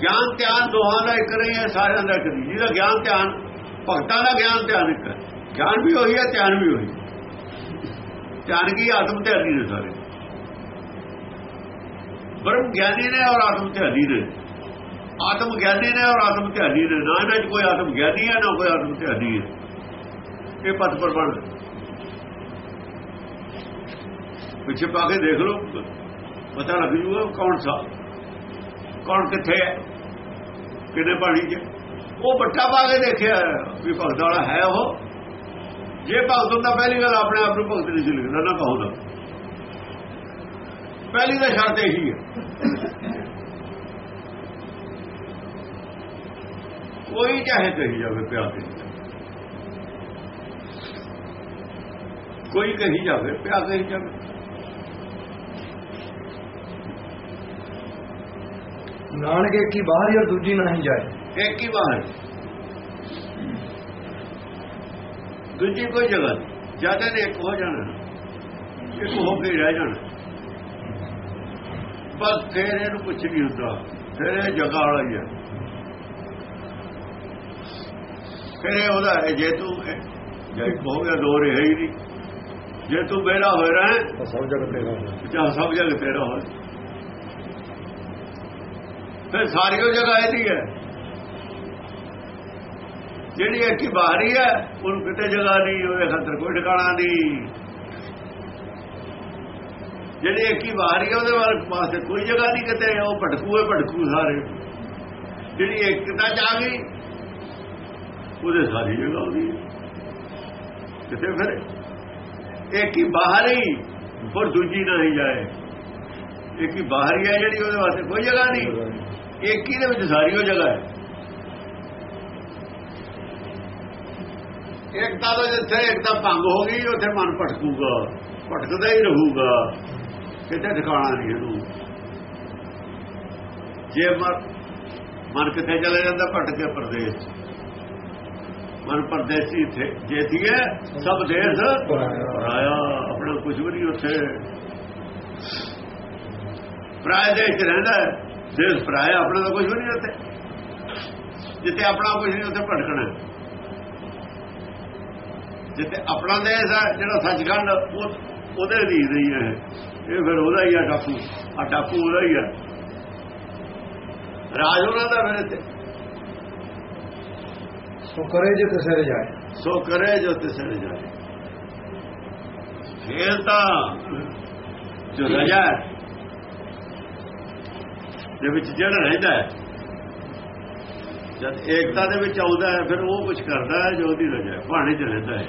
S2: ਗਿਆਨ, ਧਿਆਨ ਦੋਹਾਂ ਦਾ ਇੱਕ ਨਹੀਂ ਹੈ, ਸਾਰਿਆਂ ਦਾ ਇੱਕ ਨਹੀਂ। ਜਿਹਦਾ ਗਿਆਨ, ਧਿਆਨ, ਭਗਤਾਂ ਦਾ ਗਿਆਨ, ਧਿਆਨ ਇੱਕ ਗਿਆਨ ਵੀ ਉਹੀ ਹੈ, ਧਿਆਨ ਵੀ ਉਹੀ ਧਿਆਨ ਆਤਮ ਧਿਆਨੀ ਨੇ ਸਾਰੇ। ਬ੍ਰਹਮ ਗਿਆਨੀ ਨੇ ਔਰ ਆਤਮ ਧਿਆਨੀ ਨੇ। ਆਤਮ ਗਿਆਨੀ ਨੇ ਔਰ ਆਤਮ ਧਿਆਨੀ ਨੇ। ਨਾ ਇਹਨਾਂ 'ਚ ਕੋਈ ਆਤਮ ਗਿਆਨੀ ਹੈ, ਨਾ ਕੋਈ ਆਤਮ ਧਿਆਨੀ ਹੈ। ਇਹ ਪਤ ਪਰਵਣ ਪਿੱਛੇ ਪਾ ਕੇ ਦੇਖ ਲਓ। ਪਤਾ ਲੱਗ ਜੂਗਾ ਕੌਣ ਸਾ ਕੌਣ ਕਿੱਥੇ ਹੈ ਕਿੰਨੇ ਪਾਣੀ 'ਚ। ਉਹ ਬੱਟਾ ਪਾ ਕੇ ਦੇਖਿਆ ਵੀ ਭਗਤ ਵਾਲਾ ਹੈ ਉਹ। ਜੇ ਭਗਤ ਹੁੰਦਾ ਪਹਿਲੀ ਗੱਲ ਆਪਣੇ ਆਪ ਨੂੰ ਭਗਤ ਨਹੀਂ ਸੀ ਲਿਖਦਾ ਨਾ ਕਹੋਦਾ ਪਹਿਲੀ ਤਾਂ ਸ਼ਰਤ ਇਹੀ ਹੈ। ਕੋਈ ਚਾਹੇ ਕਹੀ ਜਾਵੇ ਪਿਆ ਕੇ ਕੋਈ ਕਹੀ ਜਾਵੇ ਪਿਆ ਕਹੀ ਜਾਵੇ
S1: ਨਾਨਕ ਕੀ ਬਾਹਰ ਔਰ ਦੂਜੀ ਨਹੀਂ ਜਾਏ।
S2: ਇੱਕ ਹੀ ਬਾਹਰ। ਦੂਜੀ ਕੋਈ ਜਗ੍ਹਾ ਨਹੀਂ। ਜ਼ਿਆਦਾ ਨੇ ਇੱਕ ਹੋ ਜਾਣਾ। ਇੱਕ ਹੋ ਕੇ ਰਹਿ ਜਾਣਾ। ਬਸ ਫੇਰ ਇਹਨੂੰ ਕੁਝ ਨਹੀਂ ਹੁੰਦਾ। ਫਿਰ ਇਹ ਜਗ੍ਹਾ ਵਾਲਾ ਹੀ ਹੈ ਫਿਰ ਇਹ ਉਹਦਾ ਹੈ ਜੇ ਤੂੰ ਜੇ ਹੋ ਗਿਆ ਦੋ ਰਹੇ ਹੀ ਨਹੀਂ। ਜੇ ਤੂੰ ਬੇੜਾ ਹੋ ਰਹਾ
S1: ਤਾਂ ਸਭ ਜਗ੍ਹਾ ਤੇਰਾ ਹੋਇਆ
S2: ਜਾਂ ਸਭ ਜਗ੍ਹਾ ਤੇਰਾ ਹੋਇਆ ਫਿਰ ਸਾਰੀ ਜਗ੍ਹਾ ਇਹਦੀ ਹੈ। ਜਿਹੜੀ ਇੱਕ ਹੀ ਬਾਹਰੀ ਹੈ ਉਹਨੂੰ ਕਿਤੇ ਜਗ੍ਹਾ ਨਹੀਂ ਉਹਦੇ ਖਤਰ ਕੋਈ ਠਿਕਾਣਾ ਨਹੀਂ। ਜਿਹੜੀ ਇੱਕ ਹੀ ਬਾਹਰੀ ਹੈ ਉਹਦੇ ਵੱਲ ਪਾਸੇ ਕੋਈ ਜਗ੍ਹਾ ਨਹੀਂ ਕਿਤੇ ਉਹ ਭਟਕੂਏ ਭਟਕੂ ਸਾਰੇ। ਜਿਹੜੀ ਇੱਕ ਤਾਂ ਜਾ ਗਈ ਉਹਦੇ ਸਾਰੀ ਜਗ੍ਹਾ ਉਹਦੀ ਕਿਤੇ ਫਿਰ ਇੱਕ ਹੀ ਬਾਹਰੀ ਹੋਰ ਦੂਜੀ ਨਾ ਹੀ ਜਾਏ। ਇੱਕ ਹੀ ਬਾਹਰੀ ਹੈ ਜਿਹੜੀ ਉਹਦੇ ਵਾਸਤੇ ਕੋਈ ਜਗ੍ਹਾ ਨਹੀਂ। ਇੱਕ ਹੀ ਦੇ ਵਿੱਚ ਸਾਰੀ ਉਹ ਜਗ੍ਹਾ ਹੈ। ਇੱਕ ਤਾਂ ਜਿੱਥੇ ਇੱਕ ਭੰਗ ਹੋ ਗਈ, ਉੱਥੇ ਮਨ ਭਟਕੂਗਾ, ਭਟਕਦਾ ਹੀ ਰਹੂਗਾ। ਕਿਤੇ ਠਿਕਾਣਾ ਨਹੀਂ ਇਹਨੂੰ। ਜੇ ਮਨ ਕਿੱਥੇ ਚਲੇ ਜਾਂਦਾ? ਭਟਕ ਕੇ ਪਰਦੇਸ। ਮਨ ਪਰਦੇਸੀ ਥੇ ਜੇ ਥੀਏ ਸਭ ਦੇਸ ਪਰਾਇਆ ਆਪਣਾ ਕੁਝ ਵੀ ਨਹੀਂ ਉੱਥੇ। ਪਰਾਇਆ ਦੇਸ਼ ਰਹਿੰਦਾ ਦੇਸ਼ ਪਰਾਇਆ ਆਪਣਾ ਤਾਂ ਕੁਝ ਵੀ ਨਹੀਂ ਉੱਥੇ। ਜਿੱਥੇ ਆਪਣਾ ਕੁਝ ਨਹੀਂ, ਉੱਥੇ ਭਟਕਣਾ ਜਿੱਥੇ ਆਪਣਾ ਦੇਸ਼ ਹੈ ਜਿਹੜਾ ਸੱਚਖੰਡ ਉਹ ਉਹਦੇ ਦੀ ਰਹੀ ਹੈ ਇਹ। ਫਿਰ ਉਹਦਾ ਹੀ ਆ ਟਾਪੂ ਆ ਟਾਪੂ ਉਹਦਾ ਹੀ ਆ। ਰਾਜ ਉਹਨਾਂ ਦਾ ਫਿਰ ਇੱਥੇ।
S1: ਸੋ ਕਰੇ ਜੇ ਤਸਰ ਜਾਏ।
S2: ਸੋ ਕਰੇ ਜੋ ਤਿਸੜ ਜਾਏ। ਫੇਰ ਤਾਂ ਜੋ ਰਜਾ ਦੇ ਵਿੱਚ ਜਿਹੜਾ ਰਹਿੰਦਾ ਹੈ ਜਦ ਏਕਤਾ ਦੇ ਵਿੱਚ ਆਉਂਦਾ ਹੈ ਫਿਰ ਉਹ ਕੁਝ ਕਰਦਾ ਹੈ ਜੋ ਉਹਦੀ ਰਜਾ ਭਾਣੇ 'ਚ ਰਹਿੰਦਾ ਹੈ।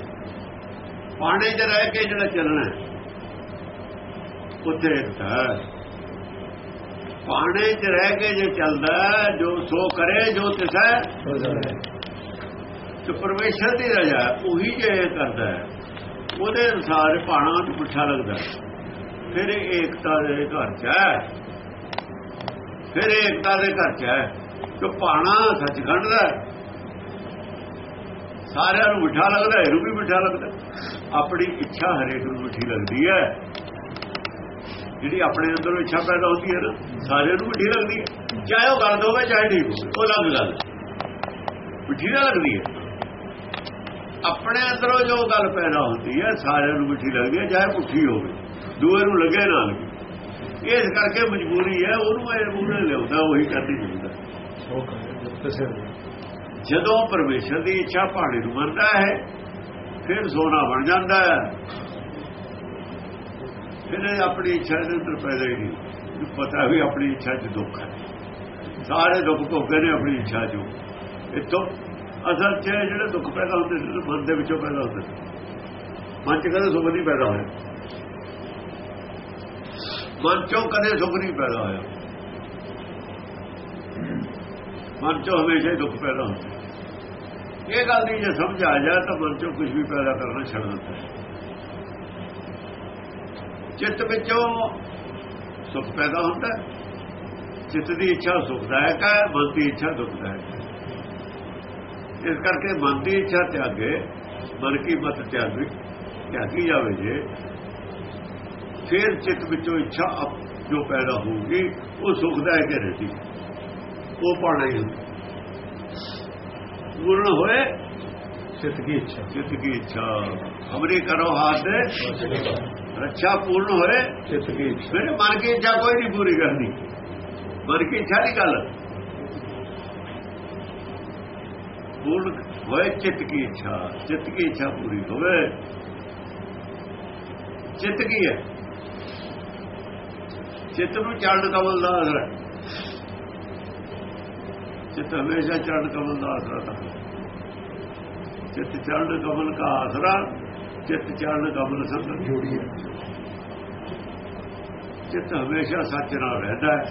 S2: ਭਾਣੇ 'ਚ ਰਹਿ ਕੇ ਜਿਹੜਾ ਚੱਲਣਾ ਉੱਥੇ ਏਕਤਾ ਹੈ 'ਚ ਰਹਿ ਕੇ ਜੇ ਚੱਲਦਾ ਜੋ ਸੋ ਕਰੇ, ਜੋ ਤਿਸੈ, ਤੇ ਪਰਮੇਸ਼ਰ ਦੀ ਰਜਾ ਉਹੀ ਜੇ ਕਰਦਾ ਹੈ, ਉਹਦੇ ਅਨੁਸਾਰ ਭਾਣਾ ਨੂੰ ਮਿੱਠਾ ਲੱਗਦਾ ਫਿਰ ਏਕਤਾ ਦੇ ਘਰ ਚ ਹੈ। ਫਿਰ ਏਕਤਾ ਦੇ ਘਰ ਚ ਹੈ। ਜੋ ਭਾਣਾ ਸੱਚਖੰਡ ਦਾ ਸਾਰਿਆਂ ਨੂੰ ਮਿੱਠਾ ਲੱਗਦਾ, ਇਹਨੂੰ ਵੀ ਮਿੱਠਾ ਲੱਗਦਾ। ਆਪਣੀ ਇੱਛਾ ਹਰੇਕ ਨੂੰ ਮਿੱਠੀ ਲੱਗਦੀ ਹੈ। ਜਿਹੜੀ ਆਪਣੇ ਅੰਦਰੋਂ ਇੱਛਾ ਪੈਦਾ ਹੁੰਦੀ ਹੈ ਨਾ, ਸਾਰਿਆਂ ਨੂੰ ਮਿੱਠੀ ਲੱਗਦੀ ਹੈ। ਚਾਹੇ ਉਹ ਗਲਤ ਹੋਵੇ, ਚਾਹੇ ਠੀਕ ਹੋਵੇ, ਉਹ ਅਲੱਗ ਗੱਲ ਮਿੱਠੀ ਨਾ ਲੱਗਦੀ ਹੈ। ਆਪਣੇ ਅੰਦਰੋਂ ਜੋ ਗੱਲ ਪੈਦਾ ਹੁੰਦੀ ਹੈ, ਸਾਰਿਆਂ ਨੂੰ ਮਿੱਠੀ ਲੱਗਦੀ ਹੈ, ਚਾਹੇ ਪੁੱਠੀ ਹੋਵੇ। ਦੂਏ ਨੂੰ ਲੱਗੇ ਨਾ ਲੱਗੇ। ਇਸ ਕਰਕੇ ਮਜਬੂਰੀ ਹੈ, ਉਹਨੂੰ ਇਹ ਮੂਹਰੇ ਲਿਆਉਂਦਾ, ਉਹੀ ਕਰਨੀ ਚਾਹੀਦਾ ਜਦੋਂ ਪਰਮੇਸ਼ਰ ਦੀ ਇੱਛਾ ਭਾਣੇ ਨੂੰ ਮੰਨਦਾ ਹੈ, ਫਿਰ ਸੋਨਾ ਬਣ ਜਾਂਦਾ ਹੈ। ਫਿਰ ਆਪਣੀ ਇੱਛਾ ਦੇ ਅੰਦਰ ਪੈਦਾ ਹੀ ਨਹੀਂ। ਪਤਾ ਵੀ ਆਪਣੀ ਇੱਛਾ 'ਚ ਦੁੱਖ ਹੈ। ਸਾਰੇ ਦੁੱਖ ਭੋਗੇ ਨੇ ਆਪਣੀ ਇੱਛਾ 'ਚੋਂ। ਇਤੋਂ ਅਸਲ 'ਚ ਜਿਹੜੇ ਦੁੱਖ ਪੈਦਾ ਹੁੰਦੇ ਨੇ, ਮਨ ਦੇ ਵਿੱਚੋਂ ਪੈਦਾ ਹੁੰਦੇ ਨੇ। ਮਨ 'ਚ ਕਦੇ ਸੁਖ ਨਹੀਂ ਪੈਦਾ ਹੋਇਆ। ਮਨ 'ਚੋਂ ਕਦੇ ਸੁਖ ਨਹੀਂ ਪੈਦਾ ਹੋਇਆ। ਮਨ 'ਚੋਂ ਹਮੇਸ਼ਾ ਹੀ ਦੁੱਖ ਪੈਦਾ ਹੁੰਦਾ ਇਹ ਗੱਲ ਦੀ ਜੇ ਸਮਝ ਆ ਜਾ ਤਾਂ ਮਨ 'ਚੋਂ ਕੁਝ ਵੀ ਪੈਦਾ ਕਰਨਾ ਛੱਡ ਦਿੰਦਾ ਚਿੱਤ ਵਿੱਚੋਂ ਸੁਖ ਪੈਦਾ ਹੁੰਦਾ ਚਿੱਤ ਦੀ ਇੱਛਾ ਸੁਖਦਾਇਕ ਹੈ, ਮਨ ਦੀ ਇੱਛਾ ਦੁਖਦਾਇਕ ਹੈ। ਇਸ ਕਰਕੇ ਮਨ ਦੀ ਇੱਛਾ ਤਿਆਗੇ, ਮਨ ਕੀ ਮਤ ਤਿਆਗੀ ਤਿਆਗੀ ਜਾਵੇ ਜੇ, ਫਿਰ ਚਿੱਤ ਵਿੱਚੋਂ ਇੱਛਾ ਜੋ ਪੈਦਾ ਹੋਊਗੀ, ਉਹ ਸੁਖਦਾਇਕ ਹੀ ਰਹੇਗੀ ਉਹ ਪਾਣਾ ਹੀ ਹੁੰਦਾ। ਪੂਰਨ ਹੋਏ।
S1: ਚਿੱਤ ਕੀ ਇੱਛਾ।
S2: ਚਿੱਤ ਕੀ ਇੱਛਾ। ਹਮਰੀ ਕਰੋ ਹਾਥ ਰੱਛਾ ਪੂਰਨ ਹੋਏ।
S1: ਚਿੱਤ ਕੀ ਇੱਛਾ।
S2: ਮੇਰੇ ਮਨ ਕੀ ਇੱਛਾ ਕੋਈ ਨਹੀਂ ਪੂਰੀ ਕਰਨੀ। ਮਨ ਕੀ ਇੱਛਾ ਦੀ ਗੱਲ। ਪੂਰਨ ਹੋਏ ਚਿੱਤ ਕੀ ਇੱਛਾ। ਚਿੱਤ ਕੀ ਇੱਛਾ ਪੂਰੀ ਹੋਵੇ। ਚਿੱਤ ਕੀ ਹੈ? ਚਿੱਤ ਨੂੰ ਚੜਨ ਕਮਲ ਦਾ ਆਸਰਾ ਹੈ। ਚਿੱਤ ਹਮੇਸ਼ਾ ਚੜਨ ਕਮਲ ਦਾ ਆਸਰਾ ਤਾਂ ਚਿੱਤ ਚੜਨ ਕਮਲ ਦਾ ਆਸਰਾ ਚਿੱਤ ਚੜਨ ਕਮਲ ਸੰਗ
S1: ਜੋੜੀ ਹੈ
S2: ਚਿੱਤ ਹਮੇਸ਼ਾ ਸੱਚ ਨਾਲ ਰਹਿੰਦਾ ਹੈ।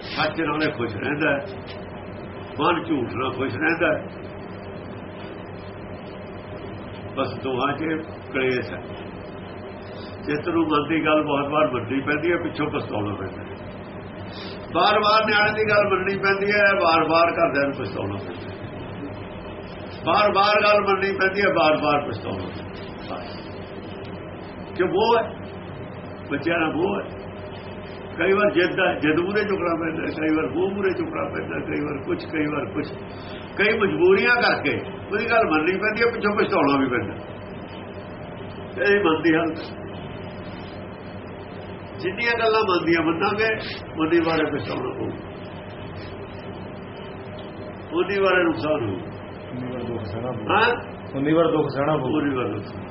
S2: ਸੱਚ ਨਾਲ ਖੁਸ਼ ਰਹਿੰਦਾ ਹੈ। ਮਨ ਝੂਠ ਨਾਲ ਖੁਸ਼ ਰਹਿੰਦਾ ਹੈ। ਬਸ ਦੋਹਾਂ 'ਚ ਕਲੇਸ਼ ਹੈ। ਚਿੱਤ ਨੂੰ ਮਨ ਦੀ ਗੱਲ ਬਹੁਤ ਵਾਰ ਮੰਨਣੀ ਪੈਂਦੀ ਹੈ ਪਿੱਛੋਂ ਪਛਤਾਉਣਾ ਪੈਂਦਾ ਬਾਰ-ਬਾਰ ਨਿਆਣੇ ਦੀ ਗੱਲ ਮੰਨਣੀ ਪੈਂਦੀ ਹੈ, ਬਾਰ-ਬਾਰ ਘਰਦਿਆਂ ਨੂੰ ਪਛਤਾਉਣਾ ਪੈਂਦਾ ਹੈ। ਬਾਰ-ਬਾਰ ਗੱਲ ਮੰਨਣੀ ਪੈਂਦੀ ਹੈ, ਬਾਰ-ਬਾਰ ਪਛਤਾਉਣਾ ਪੈਂਦਾ ਹੈ। ਬਸ। ਕਿ ਉਹ ਹੈ? ਬੱਚਿਆਂ ਦਾ ਮੋਹ ਹੈ। ਕਈ ਵਾਰ ਜਿੱਦ ਜਿੱਦ ਮੂਰੇ ਚੁਕਣਾ ਪੈਂਦਾ ਕਈ ਵਾਰ ਮੋਹ ਮੂਰੇ ਚੁਕਣਾ ਪੈਂਦਾ ਕਈ ਵਾਰ ਕੁਝ ਕਈ ਵਾਰ ਕੁਝ ਕਈ ਮਜਬੂਰੀਆਂ ਕਰਕੇ ਉਹਦੀ ਗੱਲ ਮੰਨਣੀ ਪੈਂਦੀ ਹੈ, ਪਿੱਛੋਂ ਪਛਤਾਉਣਾ ਵੀ ਪੈਂਦਾ ਇਹ ਮੰਨਦੀ ਹਾਲਤ ਜਿੰਨੀਆਂ ਗੱਲਾਂ ਮੰਨਦੀਆਂ ਮੰਨਾਂਗੇ ਉਹਦੀ ਬਾਰੇ ਪਛਤਾਉਣਾ ਪਊ ਉਹਦੀ ਬਾਰੇ ਨੁਕਸਾਨ ਹੋਊ।
S1: ਉਨੀ ਵਾਰ ਦੁੱਖ ਸਹਿਣਾ ਪਊ
S2: ਹਾਂ?
S1: ਉਨੀ ਵਾਰ ਦੁੱਖ ਸਹਿਣਾ ਪਊ
S2: ਉਹਦੀ ਬਾਰੇ ਨੁਕਸਾਨ